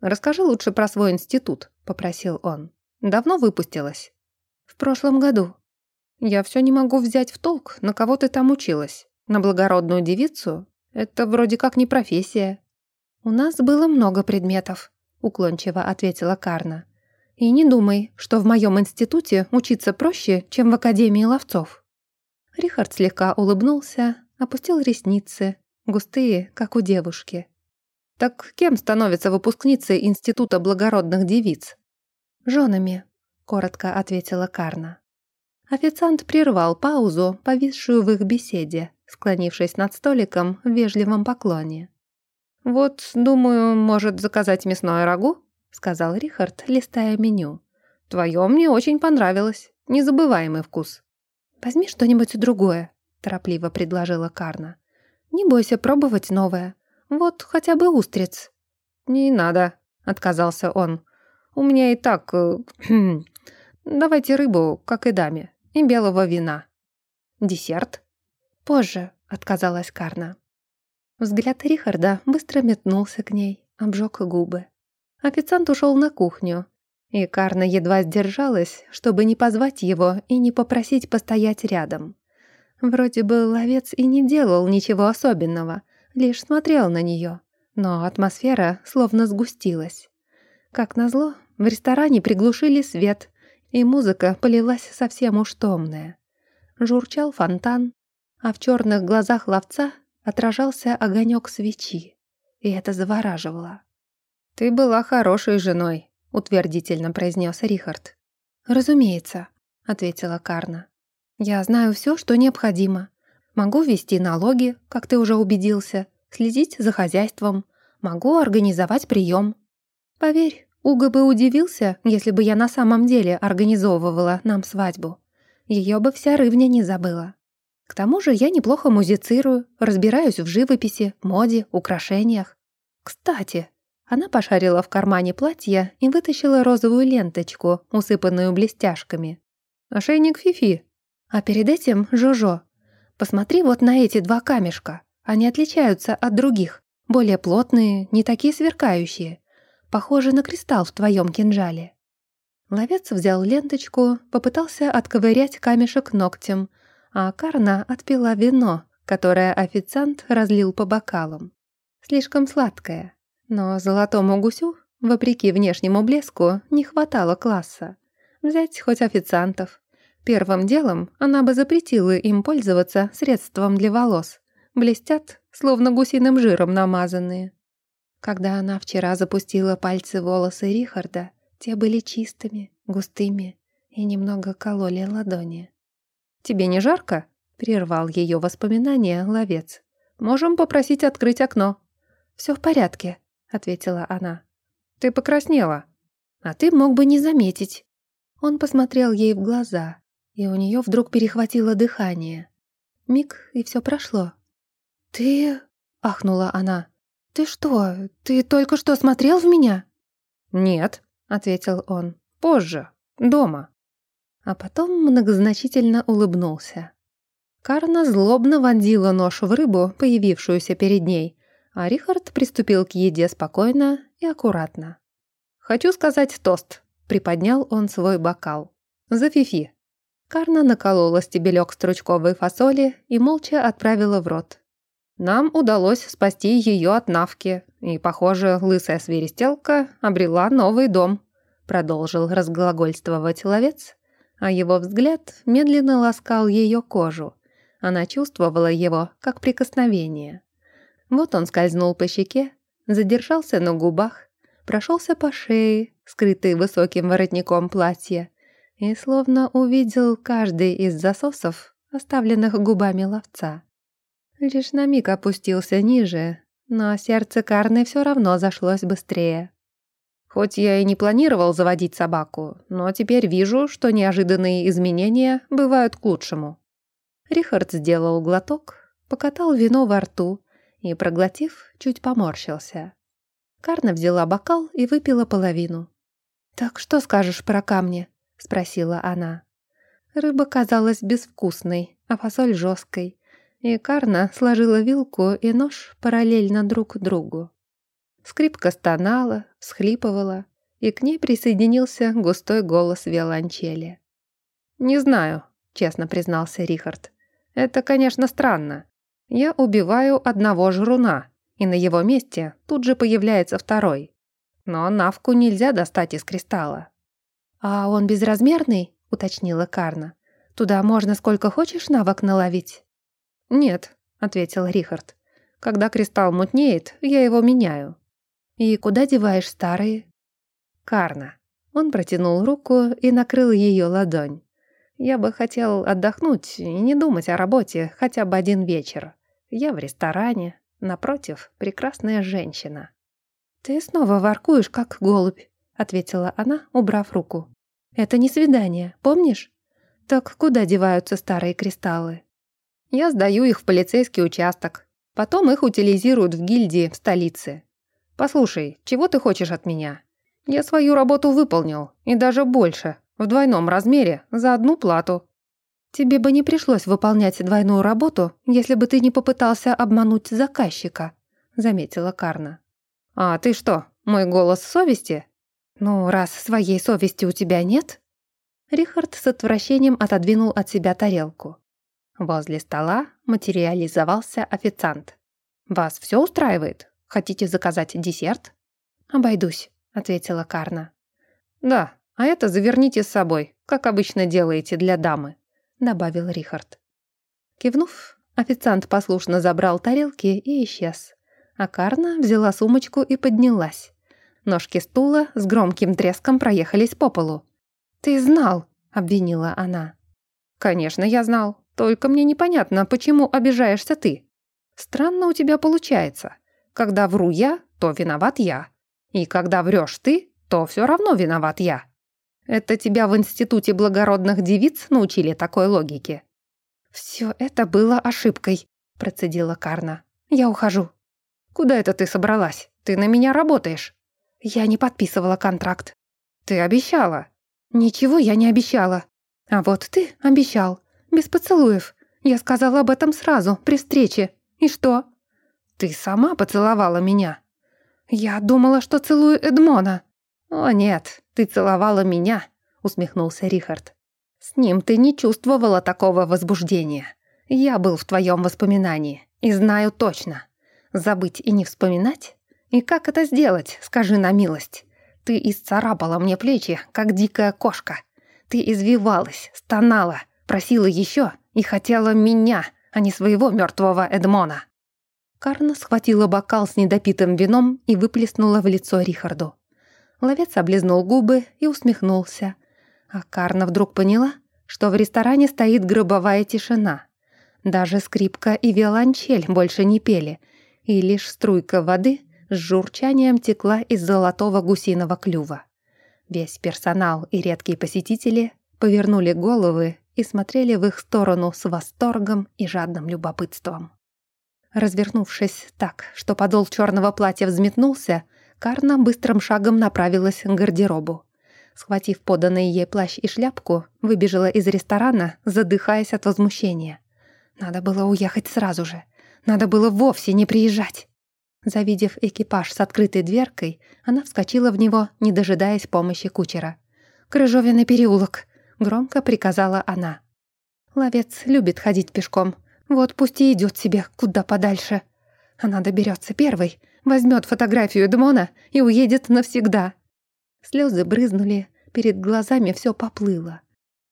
S2: «Расскажи лучше про свой институт», — попросил он. «Давно выпустилась?»
S1: В прошлом году.
S2: Я все не могу взять в толк, на кого ты там училась. На благородную девицу? Это вроде как не профессия.
S1: У нас было много предметов, уклончиво ответила Карна. И не думай, что в моем институте учиться проще, чем в Академии ловцов. Рихард слегка улыбнулся, опустил ресницы, густые, как у девушки.
S2: «Так кем становится выпускница Института благородных девиц?»
S1: «Женами», — коротко ответила Карна. Официант прервал паузу, повисшую в их беседе, склонившись над столиком в вежливом поклоне.
S2: «Вот, думаю, может заказать мясное рагу?» — сказал Рихард, листая меню. «Твое мне очень понравилось. Незабываемый вкус».
S1: «Возьми что-нибудь другое», — торопливо предложила Карна. «Не бойся пробовать новое. Вот хотя бы устриц».
S2: «Не надо», — отказался он. «У меня и так... Э, (clears throat) давайте рыбу, как и даме и белого вина. Десерт?
S1: Позже, отказалась Карна. Взгляд Рихарда быстро метнулся к ней, обжег губы. Официант ушел на кухню, и Карна едва сдержалась, чтобы не позвать его и не попросить постоять рядом. Вроде бы ловец и не делал ничего особенного, лишь смотрел на нее, но атмосфера словно сгустилась. Как назло, в ресторане приглушили свет, и музыка полилась совсем уж томная. Журчал фонтан, а в черных глазах ловца отражался огонек свечи, и это завораживало.
S2: «Ты была хорошей женой», — утвердительно произнес Рихард.
S1: «Разумеется», — ответила Карна. «Я знаю все, что необходимо. Могу вести налоги, как ты уже убедился, следить за хозяйством, могу организовать прием. Поверь, Уга бы удивился, если бы я на самом деле организовывала нам свадьбу. Ее бы вся рывня не забыла. К тому же я неплохо музицирую, разбираюсь в живописи, моде, украшениях. Кстати, она пошарила в кармане платья и вытащила розовую ленточку, усыпанную блестяшками.
S2: «Ошейник Фифи».
S1: А перед этим Жожо. Посмотри вот на эти два камешка. Они отличаются от других, более плотные, не такие сверкающие. Похоже на кристалл в твоем кинжале». Ловец взял ленточку, попытался отковырять камешек ногтем, а Карна отпила вино, которое официант разлил по бокалам. Слишком сладкое, но золотому гусю, вопреки внешнему блеску, не хватало класса. Взять хоть официантов. Первым делом она бы запретила им пользоваться средством для волос. Блестят, словно гусиным жиром намазанные. Когда она вчера запустила пальцы в волосы Рихарда, те были чистыми, густыми и немного кололи ладони.
S2: «Тебе не жарко?» — прервал ее воспоминания ловец. «Можем попросить открыть окно».
S1: «Все в порядке», — ответила она.
S2: «Ты покраснела».
S1: «А ты мог бы не заметить». Он посмотрел ей в глаза, и у нее вдруг перехватило дыхание. Миг, и все прошло. «Ты...» — ахнула она. «Ты что, ты только что смотрел в меня?»
S2: «Нет», — ответил он. «Позже. Дома».
S1: А потом многозначительно улыбнулся. Карна злобно вонзила нож в рыбу, появившуюся перед ней, а Рихард приступил к еде спокойно и аккуратно.
S2: «Хочу сказать тост», — приподнял он свой бокал. «За Фифи».
S1: Карна наколола стебелек стручковой фасоли и молча отправила в рот.
S2: Нам удалось спасти ее от навки, и, похоже, лысая свиристелка обрела новый дом», продолжил разглагольствовать ловец, а его взгляд медленно ласкал ее кожу. Она чувствовала его, как прикосновение. Вот он скользнул по щеке, задержался на губах, прошелся по шее, скрытой высоким воротником платья, и словно увидел каждый из засосов, оставленных губами ловца. Лишь на миг опустился ниже, но сердце Карны все равно зашлось быстрее. Хоть я и не планировал заводить собаку, но теперь вижу, что неожиданные изменения бывают к лучшему.
S1: Рихард сделал глоток, покатал вино во рту и, проглотив, чуть поморщился. Карна взяла бокал и выпила половину. «Так что скажешь про камни?» — спросила она. Рыба казалась безвкусной, а фасоль жесткой и Карна сложила вилку и нож параллельно друг другу. Скрипка стонала, всхлипывала, и к ней присоединился густой голос виолончели.
S2: «Не знаю», — честно признался Рихард. «Это, конечно, странно. Я убиваю одного жруна, и на его месте тут же появляется второй. Но навку нельзя достать из кристалла».
S1: «А он безразмерный?» — уточнила Карна. «Туда можно сколько хочешь навок наловить?»
S2: «Нет», — ответил Рихард. «Когда кристалл мутнеет, я его меняю».
S1: «И куда деваешь старые?»
S2: «Карна». Он протянул руку и накрыл ее ладонь. «Я бы хотел отдохнуть и не думать о работе хотя бы один вечер. Я в ресторане, напротив, прекрасная женщина».
S1: «Ты снова воркуешь, как голубь», — ответила она, убрав руку. «Это не свидание, помнишь? Так куда деваются старые кристаллы?»
S2: «Я сдаю их в полицейский участок. Потом их утилизируют в гильдии в столице. Послушай, чего ты хочешь от меня? Я свою работу выполнил, и даже больше, в двойном размере, за одну плату».
S1: «Тебе бы не пришлось выполнять двойную работу, если бы ты не попытался обмануть заказчика», — заметила Карна.
S2: «А ты что, мой голос совести?»
S1: «Ну, раз своей совести у тебя нет...» Рихард с отвращением отодвинул от себя тарелку.
S2: Возле стола материализовался официант. «Вас все устраивает? Хотите заказать десерт?»
S1: «Обойдусь», — ответила Карна.
S2: «Да, а это заверните с собой, как обычно делаете для дамы», — добавил Рихард.
S1: Кивнув, официант послушно забрал тарелки и исчез. А Карна взяла сумочку и поднялась. Ножки стула с громким треском проехались по полу. «Ты знал», — обвинила она.
S2: «Конечно, я знал. Только мне непонятно, почему обижаешься ты. Странно у тебя получается. Когда вру я, то виноват я. И когда врешь ты, то все равно виноват я. Это тебя в Институте благородных девиц научили такой логике?»
S1: «Все это было ошибкой», — процедила Карна. «Я ухожу».
S2: «Куда это ты собралась? Ты на меня работаешь».
S1: «Я не подписывала контракт».
S2: «Ты обещала».
S1: «Ничего я не обещала. А вот ты обещал. Без поцелуев. Я сказала об этом сразу, при встрече. И что?»
S2: «Ты сама поцеловала меня».
S1: «Я думала, что целую Эдмона».
S2: «О нет, ты целовала меня», — усмехнулся Рихард. «С ним ты не чувствовала такого возбуждения. Я был в твоем воспоминании и знаю точно. Забыть и не вспоминать? И как это сделать, скажи на милость? Ты исцарапала мне плечи, как дикая кошка. Ты извивалась, стонала, просила еще и хотела меня, а не своего мертвого Эдмона».
S1: Карна схватила бокал с недопитым вином и выплеснула в лицо Рихарду. Ловец облизнул губы и усмехнулся. А Карна вдруг поняла, что в ресторане стоит гробовая тишина. Даже скрипка и виолончель больше не пели, и лишь струйка воды с журчанием текла из золотого гусиного клюва. Весь персонал и редкие посетители повернули головы и смотрели в их сторону с восторгом и жадным любопытством. Развернувшись так, что подол черного платья взметнулся, Карна быстрым шагом направилась к гардеробу. Схватив поданный ей плащ и шляпку, выбежала из ресторана, задыхаясь от возмущения. Надо было уехать сразу же. Надо было вовсе не приезжать. Завидев экипаж с открытой дверкой, она вскочила в него, не дожидаясь помощи кучера. «Крыжовенный переулок», — громко приказала она. Ловец любит ходить пешком, вот пусть и идет себе куда подальше. Она доберется первой, возьмет фотографию Эдмона и уедет навсегда. Слезы брызнули, перед глазами все поплыло.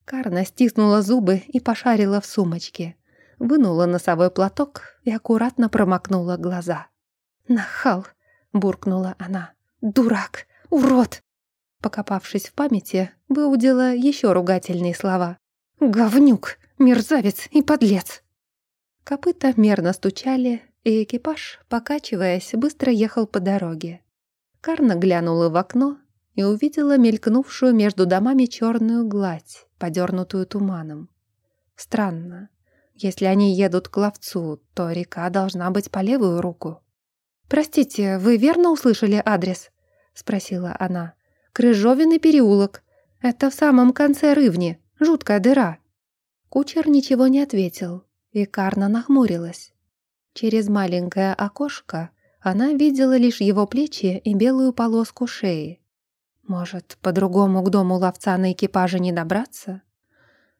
S1: Карна стиснула зубы и пошарила в сумочке. Вынула носовой платок и аккуратно промокнула глаза. «Нахал!» — буркнула она. «Дурак! Урод!» Покопавшись в памяти, выудила еще ругательные слова. «Говнюк! Мерзавец и подлец!» Копыта мерно стучали, и экипаж, покачиваясь, быстро ехал по дороге. Карна глянула в окно и увидела мелькнувшую между домами черную гладь, подернутую туманом. Странно. Если они едут к ловцу, то река должна быть по левую руку. «Простите, вы верно услышали адрес?» — спросила она. «Крыжовенный переулок. Это в самом конце рывни. Жуткая дыра». Кучер ничего не ответил, и Карна нахмурилась. Через маленькое окошко она видела лишь его плечи и белую полоску шеи. Может, по-другому к дому ловца на экипаже не добраться?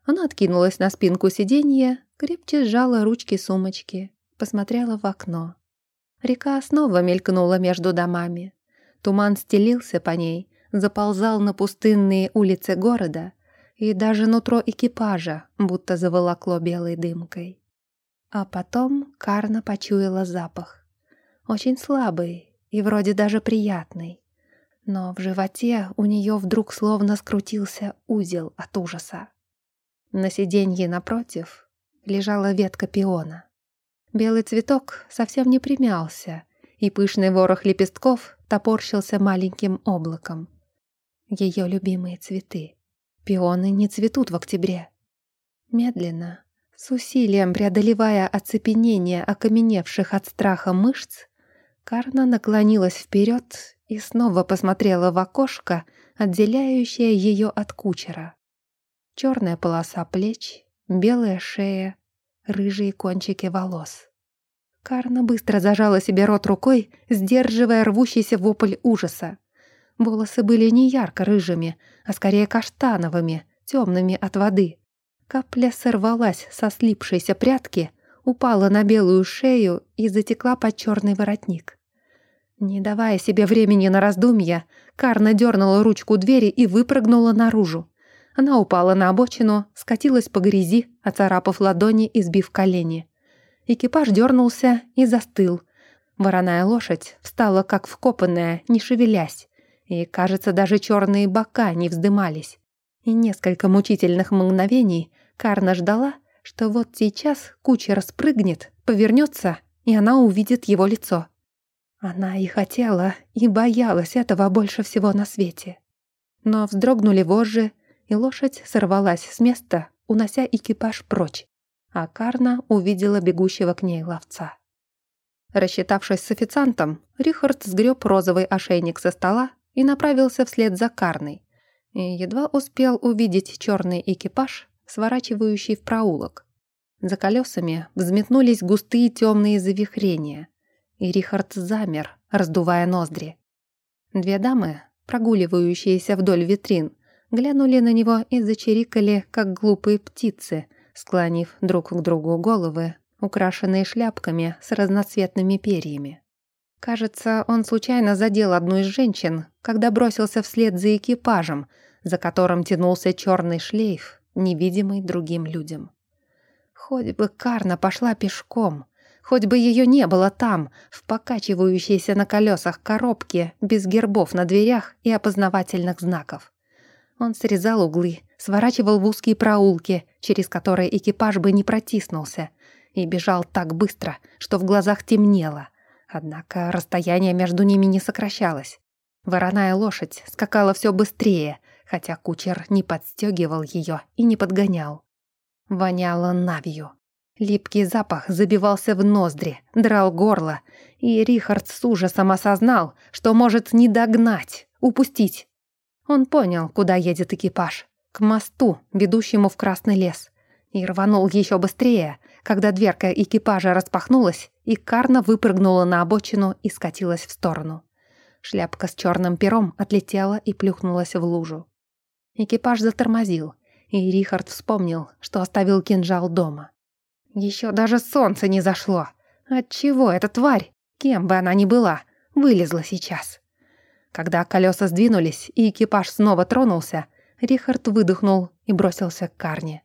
S1: Она откинулась на спинку сиденья, крепче сжала ручки сумочки, посмотрела в окно. Река снова мелькнула между домами. Туман стелился по ней, заползал на пустынные улицы города, и даже нутро экипажа будто заволокло белой дымкой. А потом Карна почуяла запах. Очень слабый и вроде даже приятный. Но в животе у нее вдруг словно скрутился узел от ужаса. На сиденье напротив лежала ветка пиона. Белый цветок совсем не примялся, и пышный ворох лепестков топорщился маленьким облаком. Ее любимые цветы. Пионы не цветут в октябре. Медленно, с усилием преодолевая оцепенение окаменевших от страха мышц, Карна наклонилась вперед и снова посмотрела в окошко, отделяющее ее от кучера. Черная полоса плеч, белая шея, рыжие кончики волос. Карна быстро зажала себе рот рукой, сдерживая рвущийся вопль ужаса. Волосы были не ярко-рыжими, а скорее каштановыми, темными от воды. Капля сорвалась со слипшейся прядки, упала на белую шею и затекла под черный воротник. Не давая себе времени на раздумья, Карна дернула ручку двери и выпрыгнула наружу. Она упала на обочину, скатилась по грязи, оцарапав ладони и сбив колени. Экипаж дернулся и застыл. Вороная лошадь встала как вкопанная, не шевелясь, и, кажется, даже черные бока не вздымались. И несколько мучительных мгновений Карна ждала, что вот сейчас кучер спрыгнет, повернется, и она увидит его лицо. Она и хотела, и боялась этого больше всего на свете. Но вздрогнули вожжи, и лошадь сорвалась с места, унося экипаж прочь, а Карна увидела бегущего к ней ловца. Рассчитавшись с официантом, Рихард сгреб розовый ошейник со стола и направился вслед за Карной. И едва успел увидеть черный экипаж, сворачивающий в проулок. За колесами взметнулись густые темные завихрения, и Рихард замер, раздувая ноздри. Две дамы, прогуливающиеся вдоль витрин, глянули на него и зачирикали, как глупые птицы, склонив друг к другу головы, украшенные шляпками с разноцветными перьями. Кажется, он случайно задел одну из женщин, когда бросился вслед за экипажем, за которым тянулся черный шлейф, невидимый другим людям. Хоть бы Карна пошла пешком, хоть бы ее не было там, в покачивающейся на колесах коробке, без гербов на дверях и опознавательных знаков. Он срезал углы, сворачивал в узкие проулки, через которые экипаж бы не протиснулся, и бежал так быстро, что в глазах темнело. Однако расстояние между ними не сокращалось. Вороная лошадь скакала все быстрее, хотя кучер не подстегивал ее и не подгонял. Воняло навью. Липкий запах забивался в ноздри, драл горло, и Рихард с ужасом осознал, что может не догнать, упустить. Он понял, куда едет экипаж. К мосту, ведущему в Красный лес. И рванул еще быстрее, когда дверка экипажа распахнулась, и Карна выпрыгнула на обочину и скатилась в сторону. Шляпка с черным пером отлетела и плюхнулась в лужу. Экипаж затормозил, и Рихард вспомнил, что оставил кинжал дома. Еще даже солнце не зашло. Отчего эта тварь, кем бы она ни была, вылезла сейчас? Когда колеса сдвинулись и экипаж снова тронулся, Рихард выдохнул и бросился к Карне.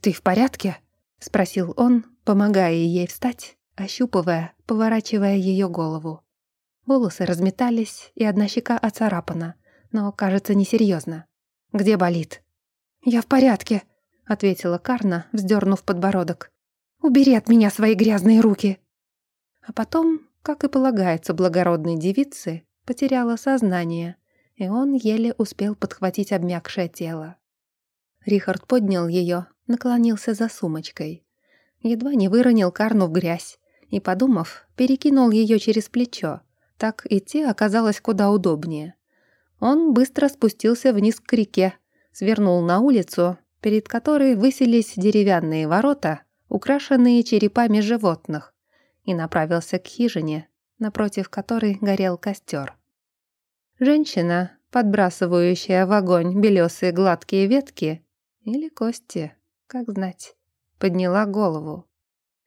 S1: «Ты в порядке?» — спросил он, помогая ей встать, ощупывая, поворачивая ее голову. Волосы разметались, и одна щека оцарапана, но, кажется, несерьезно. «Где болит?» «Я в порядке», — ответила Карна, вздернув подбородок. «Убери от меня свои грязные руки!» А потом, как и полагается благородной девице, потеряла сознание, и он еле успел подхватить обмякшее тело. Рихард поднял ее, наклонился за сумочкой. Едва не выронил Карну в грязь и, подумав, перекинул ее через плечо. Так идти оказалось куда удобнее. Он быстро спустился вниз к реке, свернул на улицу, перед которой высились деревянные ворота, украшенные черепами животных, и направился к хижине, напротив которой горел костер. Женщина, подбрасывающая в огонь белесые гладкие ветки или кости, как знать. Подняла голову.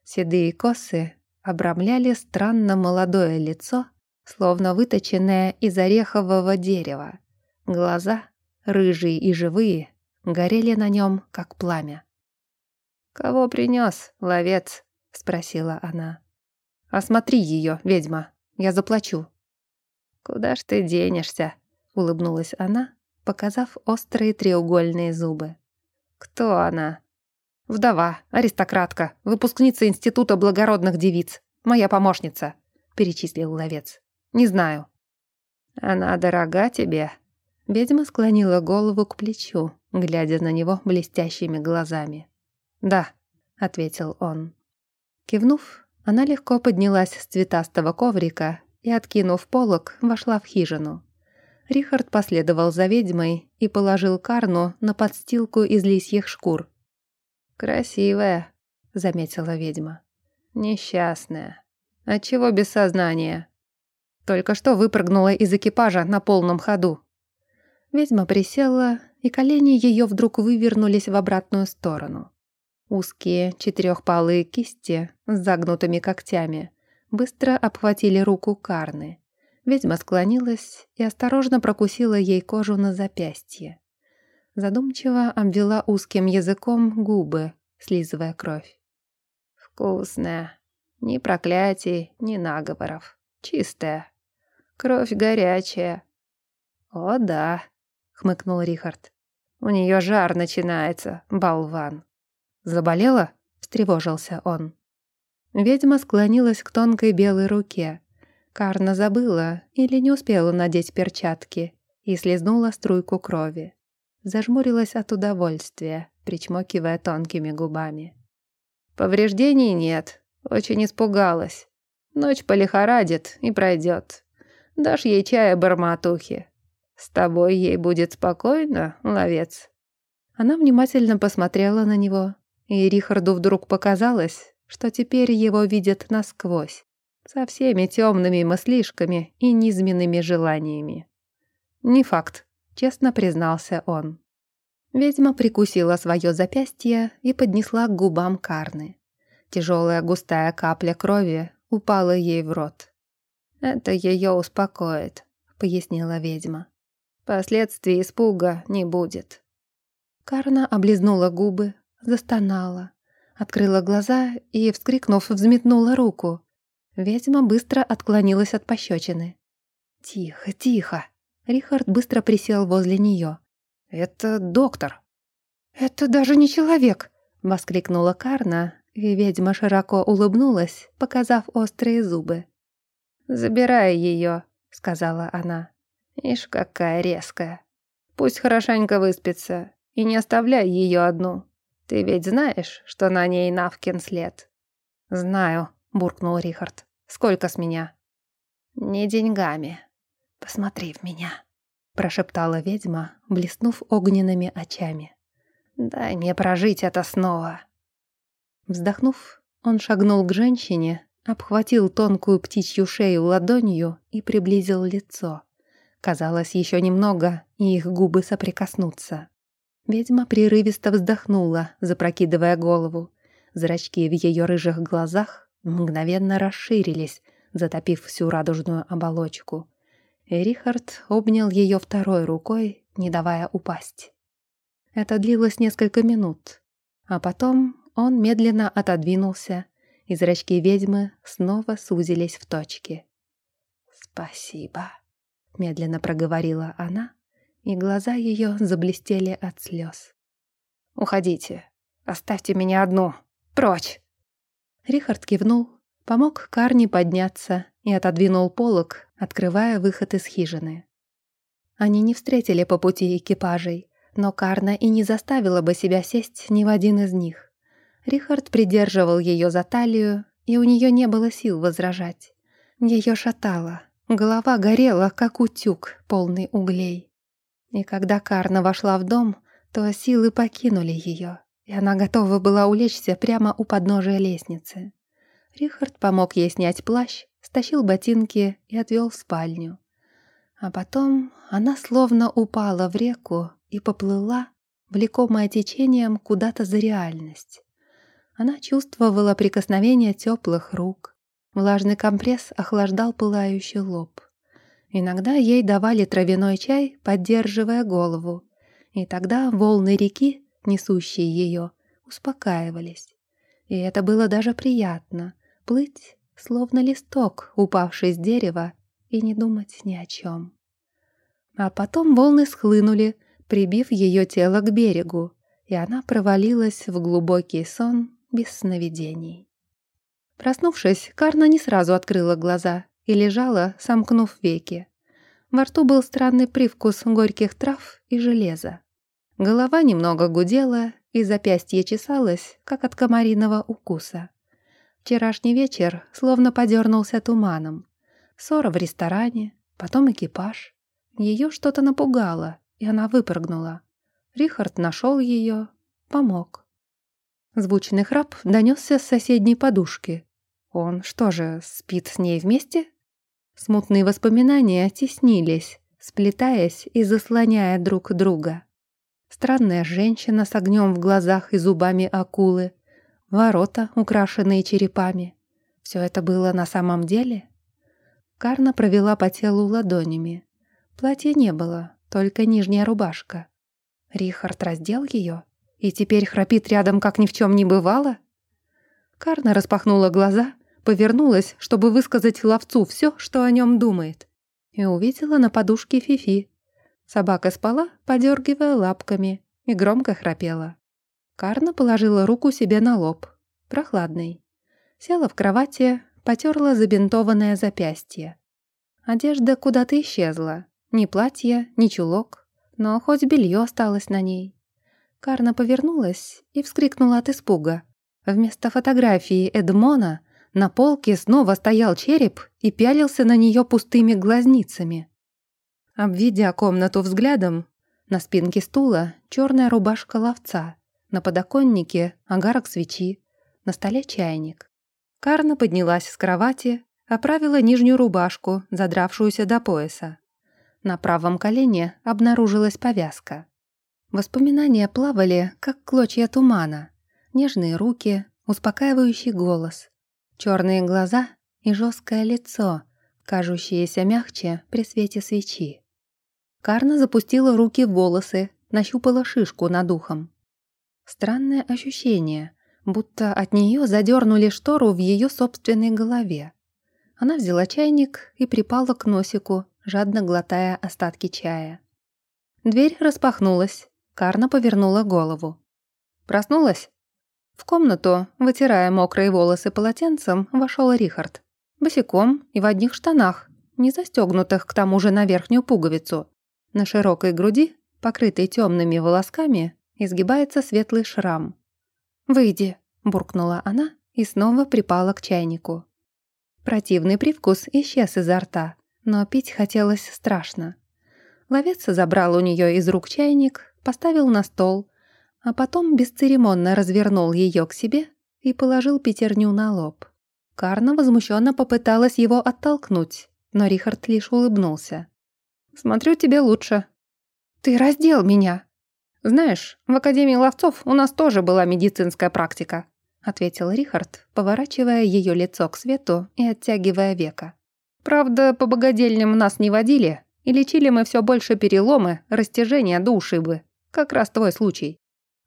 S1: Седые косы обрамляли странно молодое лицо, словно выточенное из орехового дерева. Глаза, рыжие и живые, горели на нем, как пламя.
S2: «Кого принес, ловец?» — спросила она. «Осмотри ее, ведьма, я заплачу».
S1: «Куда ж ты денешься?» — улыбнулась она, показав острые треугольные зубы.
S2: «Кто она?» «Вдова, аристократка, выпускница Института благородных девиц, моя помощница», — перечислил ловец. «Не знаю».
S1: «Она дорога тебе?» Ведьма склонила голову к плечу, глядя на него блестящими глазами.
S2: «Да», — ответил он.
S1: Кивнув, она легко поднялась с цветастого коврика и, откинув полог, вошла в хижину. Рихард последовал за ведьмой и положил Карну на подстилку из лисьих шкур.
S2: «Красивая», — заметила ведьма. «Несчастная. Отчего без сознания?» Только что выпрыгнула из экипажа на полном ходу.
S1: Ведьма присела, и колени ее вдруг вывернулись в обратную сторону. Узкие четырехпалые кисти с загнутыми когтями быстро обхватили руку Карны. Ведьма склонилась и осторожно прокусила ей кожу на запястье. Задумчиво обвела узким языком губы, слизывая кровь.
S2: «Вкусная. Ни проклятий, ни наговоров. Чистая. Кровь горячая».
S1: «О да», — хмыкнул Рихард.
S2: «У нее жар начинается, болван».
S1: «Заболела?» — встревожился он. Ведьма склонилась к тонкой белой руке. Карна забыла или не успела надеть перчатки и слезнула струйку крови. Зажмурилась от удовольствия, причмокивая тонкими губами.
S2: «Повреждений нет. Очень испугалась. Ночь полихорадит и пройдет. Дашь ей чая барматухи. С тобой ей будет спокойно, ловец?»
S1: Она внимательно посмотрела на него, и Рихарду вдруг показалось, что теперь его видят насквозь, со всеми темными мыслишками и низменными желаниями.
S2: «Не факт», —
S1: честно признался он. Ведьма прикусила свое запястье и поднесла к губам Карны. Тяжелая густая капля крови упала ей в рот.
S2: «Это ее успокоит», — пояснила ведьма. «Последствий испуга не будет».
S1: Карна облизнула губы, застонала, открыла глаза и, вскрикнув, взметнула руку. Ведьма быстро отклонилась от пощечины. «Тихо, тихо!» Рихард быстро присел возле нее.
S2: «Это доктор».
S1: «Это даже не человек!» — воскликнула Карна, и ведьма широко улыбнулась, показав острые зубы.
S2: «Забирай ее», — сказала она. «Ишь, какая резкая. Пусть хорошенько выспится, и не оставляй ее одну. Ты ведь знаешь, что на ней Навкин след?»
S1: «Знаю», — буркнул Рихард. «Сколько с меня?»
S2: «Не деньгами. Посмотри в меня», — прошептала ведьма, блеснув огненными очами. «Дай мне прожить это снова».
S1: Вздохнув, он шагнул к женщине, обхватил тонкую птичью шею ладонью и приблизил лицо. Казалось, еще немного, и их губы соприкоснутся. Ведьма прерывисто вздохнула, запрокидывая голову. Зрачки в ее рыжих глазах мгновенно расширились, затопив всю радужную оболочку. Рихард обнял ее второй рукой, не давая упасть. Это длилось несколько минут, а потом он медленно отодвинулся, и зрачки ведьмы снова сузились в точке. «Спасибо», — медленно проговорила она, и глаза ее заблестели от слез.
S2: «Уходите. Оставьте меня одну. Прочь!»
S1: Рихард кивнул, помог Карни подняться и отодвинул полог, открывая выход из хижины. Они не встретили по пути экипажей, но Карна и не заставила бы себя сесть ни в один из них. Рихард придерживал ее за талию, и у нее не было сил возражать. Ее шатало, голова горела, как утюг, полный углей. И когда Карна вошла в дом, то силы покинули ее, и она готова была улечься прямо у подножия лестницы. Рихард помог ей снять плащ, стащил ботинки и отвел в спальню. А потом она словно упала в реку и поплыла, влекомая течением куда-то за реальность. Она чувствовала прикосновение теплых рук. Влажный компресс охлаждал пылающий лоб. Иногда ей давали травяной чай, поддерживая голову. И тогда волны реки, несущие ее, успокаивались. И это было даже приятно — плыть, словно листок, упавший с дерева, и не думать ни о чем. А потом волны схлынули, прибив ее тело к берегу, и она провалилась в глубокий сон без сновидений. Проснувшись, Карна не сразу открыла глаза и лежала, сомкнув веки. Во рту был странный привкус горьких трав и железа. Голова немного гудела, и запястье чесалось, как от комариного укуса. Вчерашний вечер словно подернулся туманом. Ссора в ресторане, потом экипаж. Ее что-то напугало, и она выпрыгнула. Рихард нашел ее, помог. Звучный храп донесся с соседней подушки. Он что же, спит с ней вместе? Смутные воспоминания теснились, сплетаясь и заслоняя друг друга. Странная женщина с огнем в глазах и зубами акулы, ворота, украшенные черепами. Все это было на самом деле? Карна провела по телу ладонями. Платья не было, только нижняя рубашка. Рихард раздел ее и теперь храпит рядом, как ни в чем не бывало? Карна распахнула глаза, повернулась, чтобы высказать ловцу все, что о нем думает, и увидела на подушке Фифи. Собака спала, подергивая лапками, и громко храпела. Карна положила руку себе на лоб, прохладный. Села в кровати, потерла забинтованное запястье. Одежда куда-то исчезла. Ни платье, ни чулок, но хоть белье осталось на ней. Карна повернулась и вскрикнула от испуга. Вместо фотографии Эдмона на полке снова стоял череп и пялился на нее пустыми глазницами. Обведя комнату взглядом, на спинке стула черная рубашка ловца, на подоконнике огарок свечи, на столе чайник. Карна поднялась с кровати, оправила нижнюю рубашку, задравшуюся до пояса. На правом колене обнаружилась повязка. Воспоминания плавали, как клочья тумана. Нежные руки, успокаивающий голос, черные глаза и жесткое лицо, кажущееся мягче при свете свечи. Карна запустила руки в волосы, нащупала шишку над ухом. Странное ощущение, будто от нее задернули штору в ее собственной голове. Она взяла чайник и припала к носику, жадно глотая остатки чая. Дверь распахнулась. Карна повернула голову. «Проснулась?» В комнату, вытирая мокрые волосы полотенцем, вошел Рихард. Босиком и в одних штанах, не застегнутых к тому же на верхнюю пуговицу. На широкой груди, покрытой темными волосками, изгибается светлый шрам. «Выйди», — буркнула она и снова припала к чайнику. Противный привкус исчез изо рта, но пить хотелось страшно. Ловец забрал у нее из рук чайник, поставил на стол, а потом бесцеремонно развернул ее к себе и положил пятерню на лоб. Карна возмущенно попыталась его оттолкнуть, но Рихард лишь улыбнулся. «Смотрю, тебе лучше». «Ты раздел меня!» «Знаешь, в Академии ловцов у нас тоже была медицинская практика», ответил Рихард, поворачивая ее лицо к свету и оттягивая века. «Правда, по богадельням нас не водили, и лечили мы все больше переломы, растяжения до ушибы. Как раз твой случай.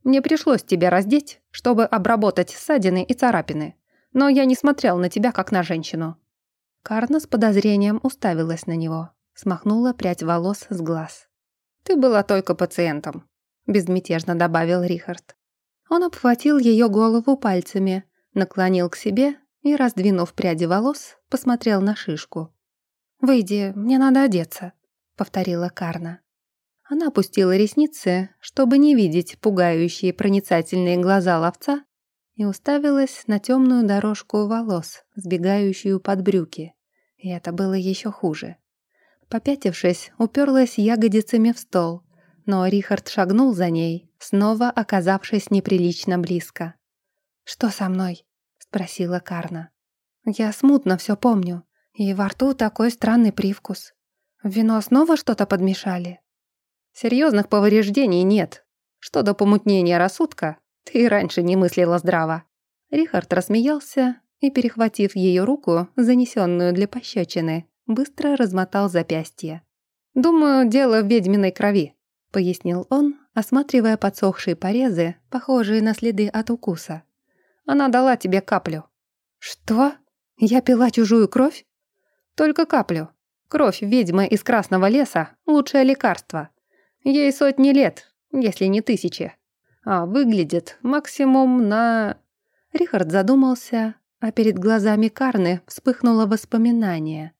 S1: Мне пришлось тебя раздеть, чтобы обработать ссадины и царапины, но я не смотрел на тебя, как на женщину». Карна с подозрением уставилась на него, смахнула прядь волос с глаз. «Ты была только пациентом», — безмятежно добавил Рихард. Он обхватил ее голову пальцами, наклонил к себе и, раздвинув пряди волос, посмотрел на шишку. «Выйди, мне надо одеться», — повторила Карна. Она опустила ресницы, чтобы не видеть пугающие проницательные глаза ловца, и уставилась на темную дорожку волос, сбегающую под брюки. И это было еще хуже. Попятившись, уперлась ягодицами в стол, но Рихард шагнул за ней, снова оказавшись неприлично близко. «Что со мной?» — спросила Карна. «Я смутно все помню, и во рту такой странный привкус. В вино снова что-то подмешали?» «Серьезных повреждений нет.
S2: Что до помутнения рассудка, ты и раньше не мыслила здраво». Рихард рассмеялся и, перехватив ее руку, занесенную для пощечины, быстро размотал запястье. «Думаю, дело в ведьминой крови», — пояснил он, осматривая подсохшие порезы, похожие на следы от укуса. «Она дала тебе каплю». «Что? Я пила чужую кровь?» «Только каплю. Кровь ведьмы из Красного леса — лучшее лекарство. Ей сотни лет, если не тысячи. А выглядит максимум на...» Рихард задумался, а перед глазами Карны вспыхнуло воспоминание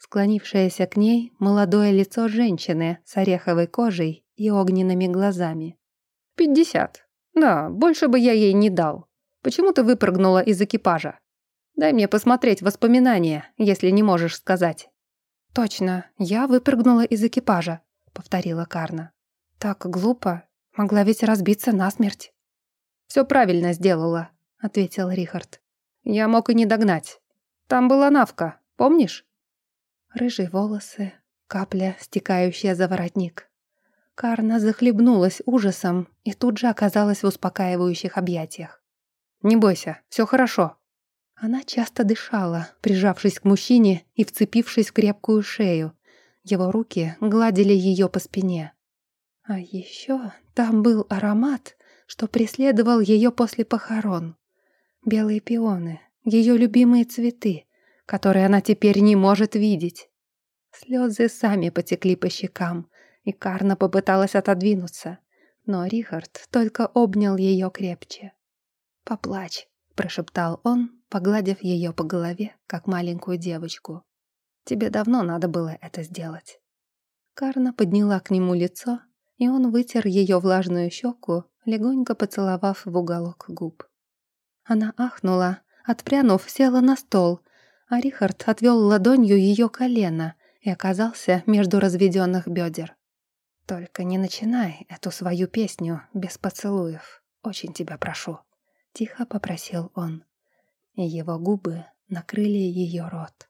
S2: склонившееся к ней молодое лицо женщины с ореховой кожей и огненными глазами. «Пятьдесят. Да, больше бы я ей не дал. Почему ты выпрыгнула из экипажа? Дай мне посмотреть воспоминания, если не можешь сказать». «Точно, я выпрыгнула из экипажа», — повторила Карна. «Так глупо. Могла ведь разбиться насмерть». «Все правильно сделала», — ответил Рихард. «Я мог и не догнать. Там была Навка, помнишь?» Рыжие волосы, капля, стекающая за воротник. Карна захлебнулась ужасом и тут же оказалась в успокаивающих объятиях. «Не бойся, все хорошо». Она часто дышала, прижавшись к мужчине и вцепившись в крепкую шею. Его руки гладили ее по спине. А еще там был аромат, что преследовал ее после похорон. Белые пионы, ее любимые цветы, который она теперь не может видеть. Слезы сами потекли по щекам, и Карна попыталась отодвинуться, но Рихард только обнял ее крепче. «Поплачь», — прошептал он, погладив ее по голове, как маленькую девочку. «Тебе давно надо было это сделать». Карна подняла к нему лицо, и он вытер ее влажную щеку, легонько поцеловав в уголок губ. Она ахнула, отпрянув, села на стол, а Рихард отвел ладонью ее колено и оказался между разведенных бедер. «Только не начинай эту свою песню без поцелуев. Очень тебя прошу», — тихо попросил он. И его губы накрыли ее рот.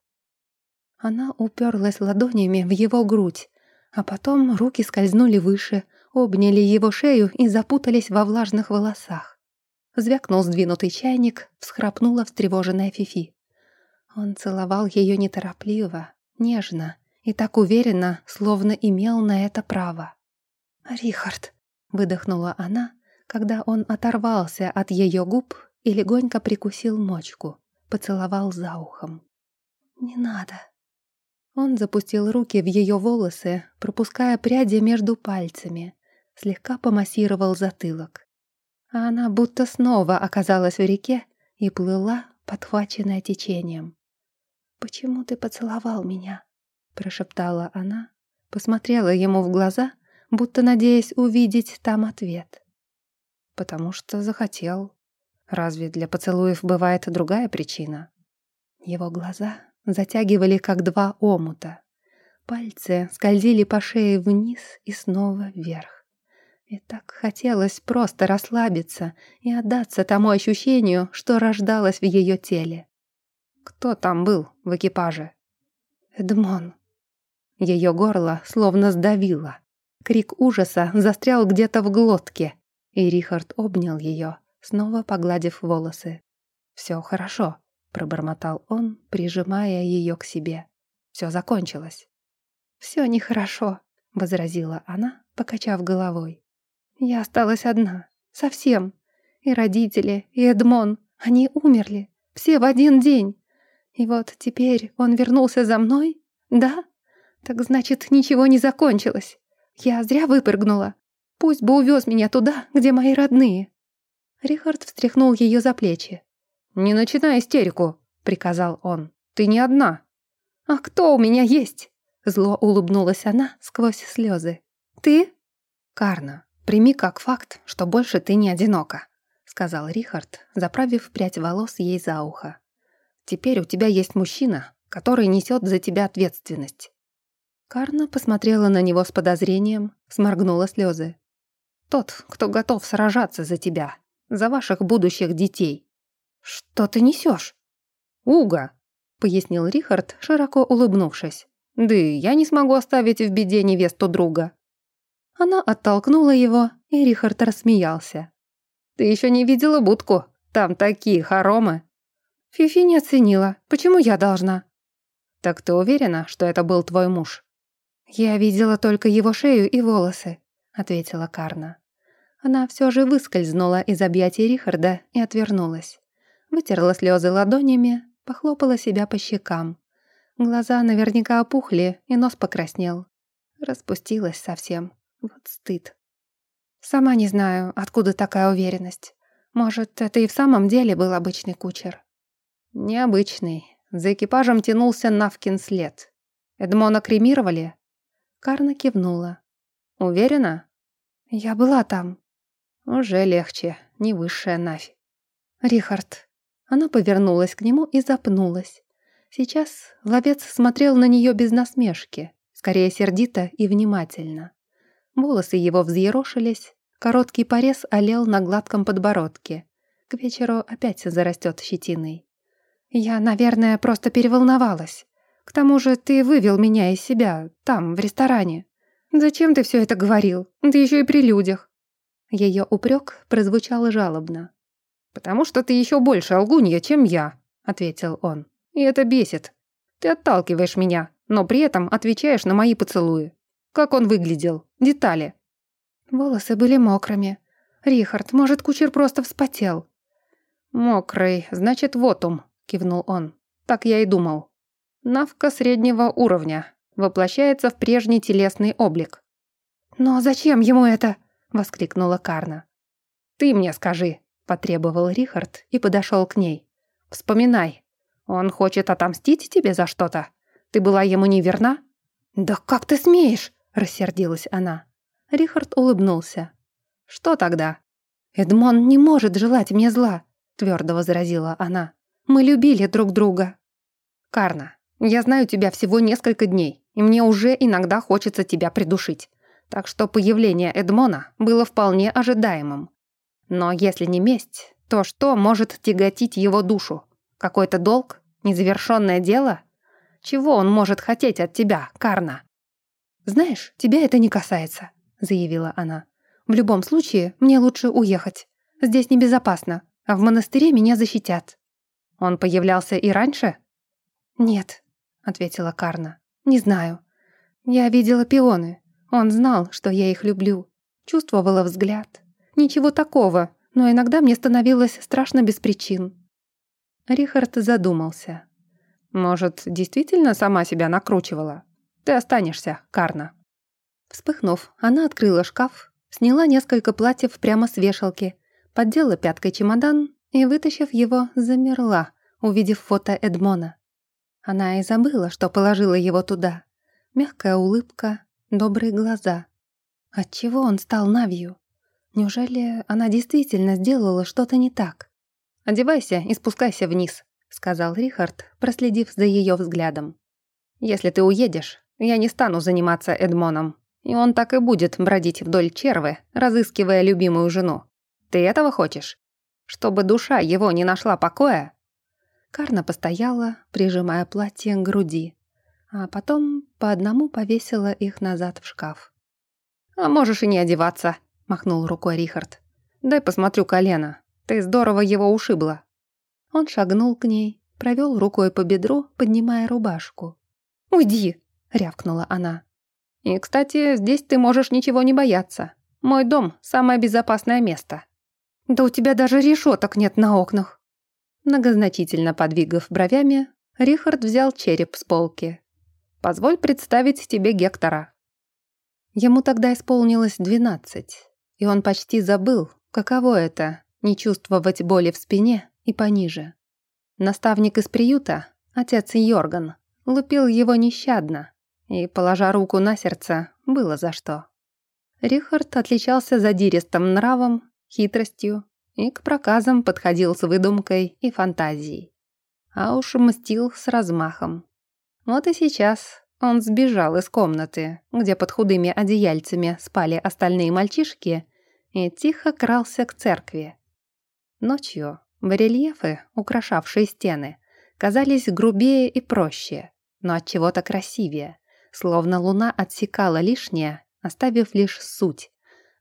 S2: Она уперлась ладонями в его грудь, а потом руки скользнули выше, обняли его шею и запутались во влажных волосах. Звякнул сдвинутый чайник, всхрапнула встревоженная Фифи. Он целовал ее неторопливо, нежно и так уверенно, словно имел на это право. «Рихард», — выдохнула она, когда он оторвался от ее губ и легонько прикусил мочку, поцеловал за ухом. «Не надо». Он запустил руки в ее волосы, пропуская пряди между пальцами, слегка помассировал затылок. А она будто снова оказалась в реке и плыла, подхваченная течением. «Почему ты поцеловал меня?» — прошептала она, посмотрела ему в глаза, будто надеясь увидеть там ответ. «Потому что захотел. Разве для поцелуев бывает другая причина?» Его глаза затягивали, как два омута. Пальцы скользили по шее вниз и снова вверх. И так хотелось просто расслабиться и отдаться тому ощущению, что рождалось в ее теле. Кто там был в экипаже? Эдмон. Ее горло словно сдавило. Крик ужаса застрял где-то в глотке, и Рихард обнял ее, снова погладив волосы. «Все хорошо», — пробормотал он, прижимая ее к себе. «Все закончилось». «Все нехорошо», — возразила она, покачав головой. «Я осталась одна. Совсем. И родители, и Эдмон. Они умерли. Все в один день. И вот теперь он вернулся за мной? Да? Так значит, ничего не закончилось. Я зря выпрыгнула. Пусть бы увез меня туда, где мои родные. Рихард встряхнул ее за плечи. «Не начинай истерику», — приказал он. «Ты не одна». «А кто у меня есть?» Зло улыбнулась она сквозь слезы. «Ты?» «Карна, прими как факт, что больше ты не одинока», — сказал Рихард, заправив прядь волос ей за ухо. Теперь у тебя есть мужчина, который несет за тебя ответственность». Карна посмотрела на него с подозрением, сморгнула слезы. «Тот, кто готов сражаться за тебя, за ваших будущих детей». «Что ты несешь?» «Уга», — пояснил Рихард, широко улыбнувшись. «Да я не смогу оставить в беде невесту друга».
S1: Она оттолкнула его, и Рихард рассмеялся.
S2: «Ты еще не видела будку? Там такие хоромы!»
S1: Фифи не оценила. Почему я должна?
S2: Так ты уверена, что это был твой муж?
S1: Я видела только его шею и волосы, ответила Карна. Она все же выскользнула из объятий Рихарда и отвернулась. Вытерла слезы ладонями, похлопала себя по щекам. Глаза наверняка опухли, и нос покраснел. Распустилась совсем. Вот стыд. Сама не знаю, откуда такая уверенность. Может, это и в самом деле был обычный кучер.
S2: Необычный. За экипажем тянулся Навкин след. Эдмона кремировали?
S1: Карна кивнула.
S2: Уверена?
S1: Я была там.
S2: Уже легче, не высшая Навь.
S1: Рихард. Она повернулась к нему и запнулась. Сейчас ловец смотрел на нее без насмешки, скорее сердито и внимательно. Волосы его взъерошились, короткий порез олел на гладком подбородке. К вечеру опять зарастет щетиной. Я, наверное, просто переволновалась. К тому же ты вывел меня из себя, там, в ресторане. Зачем ты все это говорил? Да еще и при людях. Ее упрек прозвучал жалобно.
S2: «Потому что ты еще больше лгунья, чем я», — ответил он. «И это бесит. Ты отталкиваешь меня, но при этом отвечаешь на мои поцелуи. Как он выглядел? Детали».
S1: Волосы были мокрыми. «Рихард, может, кучер просто вспотел?»
S2: «Мокрый, значит, вот ум кивнул он. Так я и думал. Навка среднего уровня. Воплощается в прежний телесный облик.
S1: «Но зачем ему это?» — воскликнула Карна.
S2: «Ты мне скажи», — потребовал Рихард и подошел к ней. «Вспоминай. Он хочет отомстить тебе за что-то? Ты была ему не верна?»
S1: «Да как ты смеешь?» — рассердилась она. Рихард улыбнулся.
S2: «Что тогда?»
S1: «Эдмон не может желать мне зла», — твердо возразила она. Мы любили друг друга».
S2: «Карна, я знаю тебя всего несколько дней, и мне уже иногда хочется тебя придушить. Так что появление Эдмона было вполне ожидаемым. Но если не месть, то что может тяготить его душу? Какой-то долг? Незавершенное дело? Чего он может хотеть от тебя, Карна?»
S1: «Знаешь, тебя это не касается», — заявила она. «В любом случае, мне лучше уехать. Здесь небезопасно, а в монастыре меня защитят».
S2: Он появлялся и раньше?
S1: Нет, ответила Карна. Не знаю. Я видела пионы. Он знал, что я их люблю. Чувствовала взгляд. Ничего такого, но иногда мне становилось страшно без причин.
S2: Рихард задумался. Может, действительно сама себя накручивала? Ты останешься, Карна.
S1: Вспыхнув, она открыла шкаф, сняла несколько платьев прямо с вешалки, поддела пяткой чемодан и, вытащив его, замерла, увидев фото Эдмона. Она и забыла, что положила его туда. Мягкая улыбка, добрые глаза. Отчего он стал Навью? Неужели она действительно сделала что-то не так?
S2: «Одевайся и спускайся вниз», — сказал Рихард, проследив за ее взглядом. «Если ты уедешь, я не стану заниматься Эдмоном, и он так и будет бродить вдоль червы, разыскивая любимую жену. Ты этого хочешь?» чтобы душа его не нашла покоя?»
S1: Карна постояла, прижимая платье к груди, а потом по одному повесила их назад в шкаф.
S2: «А можешь и не одеваться», — махнул рукой Рихард. «Дай посмотрю колено. Ты здорово его ушибла».
S1: Он шагнул к ней, провел рукой по бедру, поднимая рубашку.
S2: «Уйди!» — рявкнула она. «И, кстати, здесь ты можешь ничего не бояться. Мой дом — самое безопасное место.
S1: Да у тебя даже решеток нет на окнах.
S2: Многозначительно подвигав бровями, Рихард взял череп с полки. «Позволь представить тебе Гектора».
S1: Ему тогда исполнилось двенадцать, и он почти забыл, каково это — не чувствовать боли в спине и пониже. Наставник из приюта, отец Йорган, лупил его нещадно, и, положа руку на сердце, было за что. Рихард отличался задиристым нравом хитростью и к проказам подходил с выдумкой и фантазией. А уж мстил с размахом. Вот и сейчас он сбежал из комнаты, где под худыми одеяльцами спали остальные мальчишки, и тихо крался к церкви. Ночью барельефы, украшавшие стены, казались грубее и проще, но от чего-то красивее, словно луна отсекала лишнее оставив лишь суть,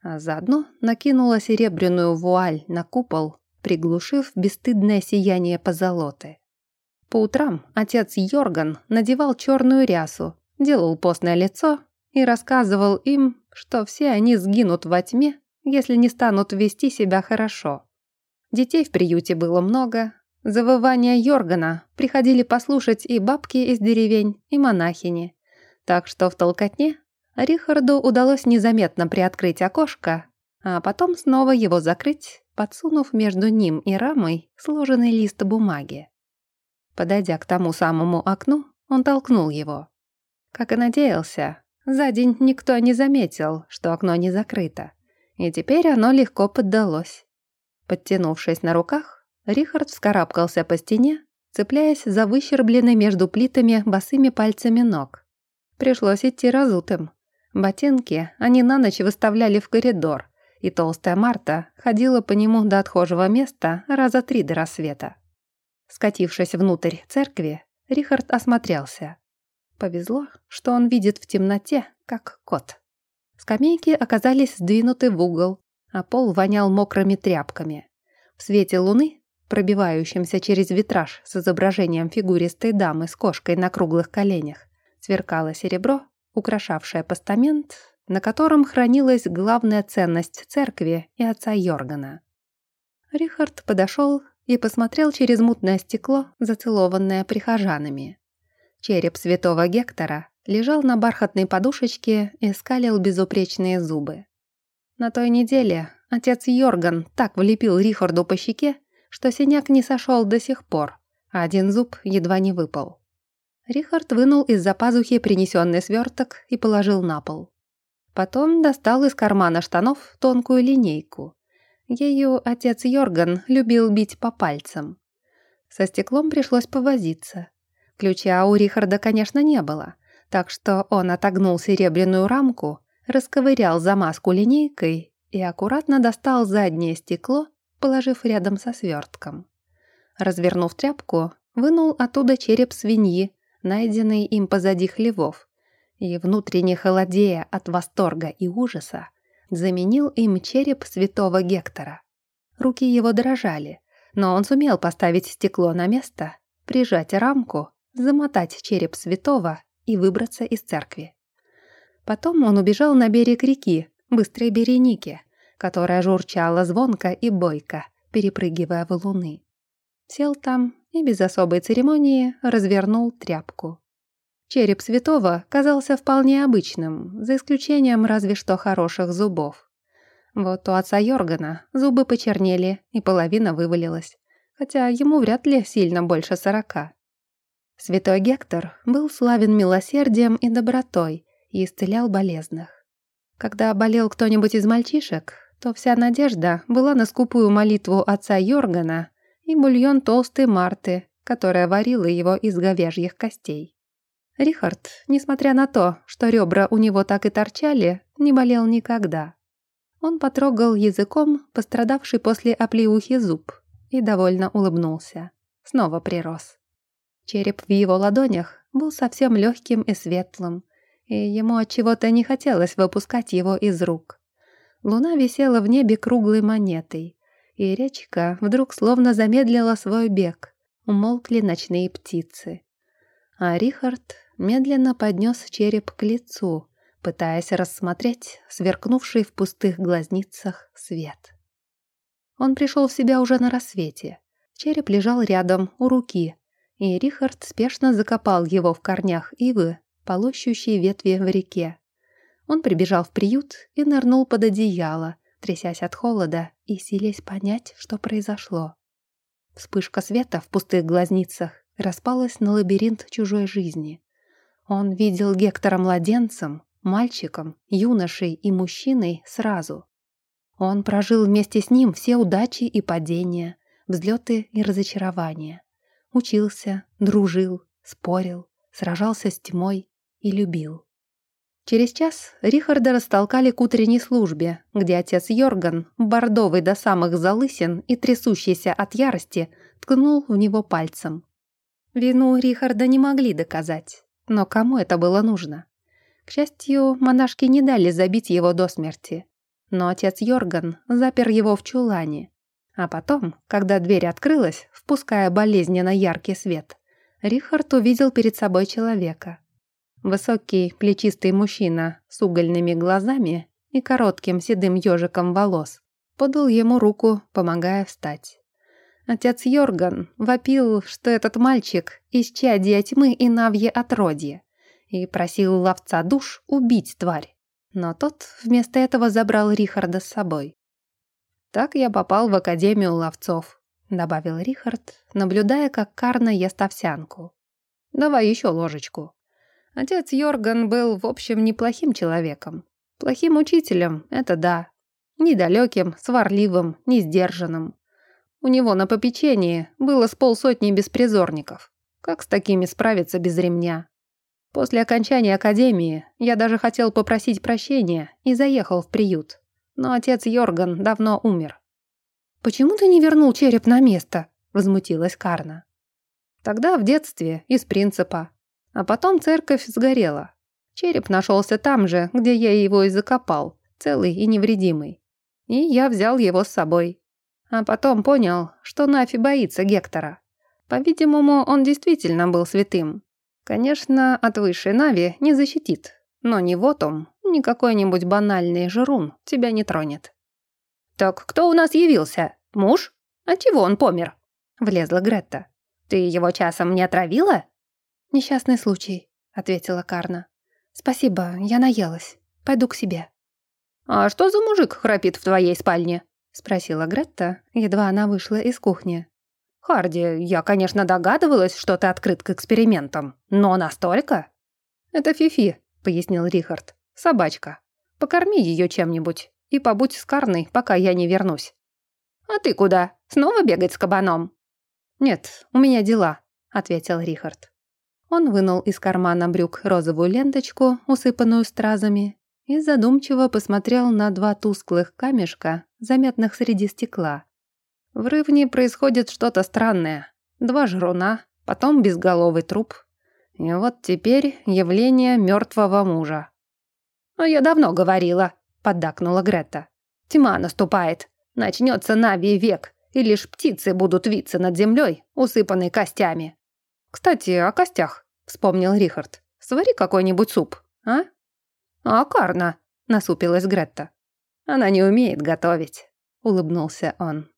S1: а заодно накинула серебряную вуаль на купол, приглушив бесстыдное сияние позолоты. По утрам отец Йорган надевал черную рясу, делал постное лицо и рассказывал им, что все они сгинут во тьме, если не станут вести себя хорошо. Детей в приюте было много, завывания Йоргана приходили послушать и бабки из деревень, и монахини. Так что в толкотне Рихарду удалось незаметно приоткрыть окошко, а потом снова его закрыть, подсунув между ним и рамой сложенный лист бумаги. Подойдя к тому самому окну, он толкнул его. Как и надеялся, за день никто не заметил, что окно не закрыто, и теперь оно легко поддалось. Подтянувшись на руках, Рихард вскарабкался по стене, цепляясь за выщербленный между плитами босыми пальцами ног. Пришлось идти разутым. Ботинки они на ночь выставляли в коридор, и толстая Марта ходила по нему до отхожего места раза три до рассвета. Скатившись внутрь церкви, Рихард осмотрелся. Повезло, что он видит в темноте, как кот. Скамейки оказались сдвинуты в угол, а пол вонял мокрыми тряпками. В свете луны, пробивающемся через витраж с изображением фигуристой дамы с кошкой на круглых коленях, сверкало серебро, украшавшее постамент, на котором хранилась главная ценность церкви и отца Йоргана. Рихард подошел и посмотрел через мутное стекло, зацелованное прихожанами. Череп святого Гектора лежал на бархатной подушечке и скалил безупречные зубы. На той неделе отец Йорган так влепил Рихарду по щеке, что синяк не сошел до сих пор, а один зуб едва не выпал. Рихард вынул из-за пазухи принесенный сверток и положил на пол. Потом достал из кармана штанов тонкую линейку. Ею отец Йорган любил бить по пальцам. Со стеклом пришлось повозиться. Ключа у Рихарда, конечно, не было, так что он отогнул серебряную рамку, расковырял замазку линейкой и аккуратно достал заднее стекло, положив рядом со свертком. Развернув тряпку, вынул оттуда череп свиньи, найденный им позади хлевов, и, внутренне холодея от восторга и ужаса, заменил им череп святого Гектора. Руки его дрожали, но он сумел поставить стекло на место, прижать рамку, замотать череп святого и выбраться из церкви. Потом он убежал на берег реки, быстрой Береники, которая журчала звонко и бойко, перепрыгивая в луны. Сел там и без особой церемонии развернул тряпку. Череп святого казался вполне обычным, за исключением разве что хороших зубов. Вот у отца Йоргана зубы почернели и половина вывалилась, хотя ему вряд ли сильно больше сорока. Святой Гектор был славен милосердием и добротой и исцелял болезных. Когда болел кто-нибудь из мальчишек, то вся надежда была на скупую молитву отца Йоргана и бульон толстой Марты, которая варила его из говяжьих костей. Рихард, несмотря на то, что ребра у него так и торчали, не болел никогда. Он потрогал языком пострадавший после оплеухи зуб и довольно улыбнулся. Снова прирос. Череп в его ладонях был совсем легким и светлым, и ему от чего-то не хотелось выпускать его из рук. Луна висела в небе круглой монетой, и речка вдруг словно замедлила свой бег. Умолкли ночные птицы. А Рихард медленно поднес череп к лицу, пытаясь рассмотреть сверкнувший в пустых глазницах свет. Он пришел в себя уже на рассвете. Череп лежал рядом, у руки, и Рихард спешно закопал его в корнях ивы, полощущей ветви в реке. Он прибежал в приют и нырнул под одеяло, трясясь от холода и силясь понять, что произошло. Вспышка света в пустых глазницах распалась на лабиринт чужой жизни. Он видел Гектора младенцем, мальчиком, юношей и мужчиной сразу. Он прожил вместе с ним все удачи и падения, взлеты и разочарования. Учился, дружил, спорил, сражался с тьмой и любил. Через час Рихарда растолкали к утренней службе, где отец Йорган, бордовый до самых залысин и трясущийся от ярости, ткнул в него пальцем. Вину Рихарда не могли доказать. Но кому это было нужно? К счастью, монашки не дали забить его до смерти. Но отец Йорган запер его в чулане. А потом, когда дверь открылась, впуская болезненно яркий свет, Рихард увидел перед собой человека. Высокий, плечистый мужчина с угольными глазами и коротким седым ежиком волос подал ему руку, помогая встать. Отец Йорган вопил, что этот мальчик – исчадие тьмы и навье отродье, и просил ловца душ убить тварь. Но тот вместо этого забрал Рихарда с собой. «Так я попал в Академию ловцов», — добавил Рихард, наблюдая, как Карна ест овсянку. «Давай еще ложечку». Отец Йорган был, в общем, неплохим человеком. Плохим учителем, это да. Недалеким, сварливым, несдержанным. У него на попечении было с полсотни беспризорников. Как с такими справиться без ремня? После окончания академии я даже хотел попросить прощения и заехал в приют но отец Йорган давно умер. «Почему ты не вернул череп на место?» — возмутилась Карна. «Тогда в детстве, из принципа. А потом церковь сгорела. Череп нашелся там же, где я его и закопал, целый и невредимый. И я взял его с собой. А потом понял, что Нафи боится Гектора. По-видимому, он действительно был святым. Конечно, от высшей Нави не защитит, но не вот он, ни какой-нибудь банальный жрун тебя не тронет. «Так кто у нас явился? Муж? А чего он помер?» Влезла Гретта. «Ты его часом не отравила?» «Несчастный случай», — ответила Карна. «Спасибо, я наелась. Пойду к себе».
S2: «А что за мужик храпит в твоей спальне?»
S1: — спросила Гретта, едва она вышла из кухни.
S2: «Харди, я, конечно, догадывалась, что ты открыт к экспериментам, но настолько?»
S1: «Это Фифи», — пояснил Рихард. «Собачка. Покорми ее чем-нибудь и побудь с Карной, пока я не вернусь».
S2: «А ты куда? Снова бегать с кабаном?»
S1: «Нет, у меня дела», — ответил Рихард. Он вынул из кармана брюк розовую ленточку, усыпанную стразами, и задумчиво посмотрел на два тусклых камешка, заметных среди стекла. В рывне происходит что-то странное. Два жруна, потом безголовый труп. И вот теперь явление мертвого мужа.
S2: «А я давно говорила», — поддакнула Грета. «Тьма наступает. Начнется Нави век, и лишь птицы будут виться над землей, усыпанной костями».
S1: «Кстати, о костях», — вспомнил Рихард. «Свари какой-нибудь суп, а?»
S2: «А Карна», — насупилась Гретта.
S1: «Она не умеет готовить», — улыбнулся он.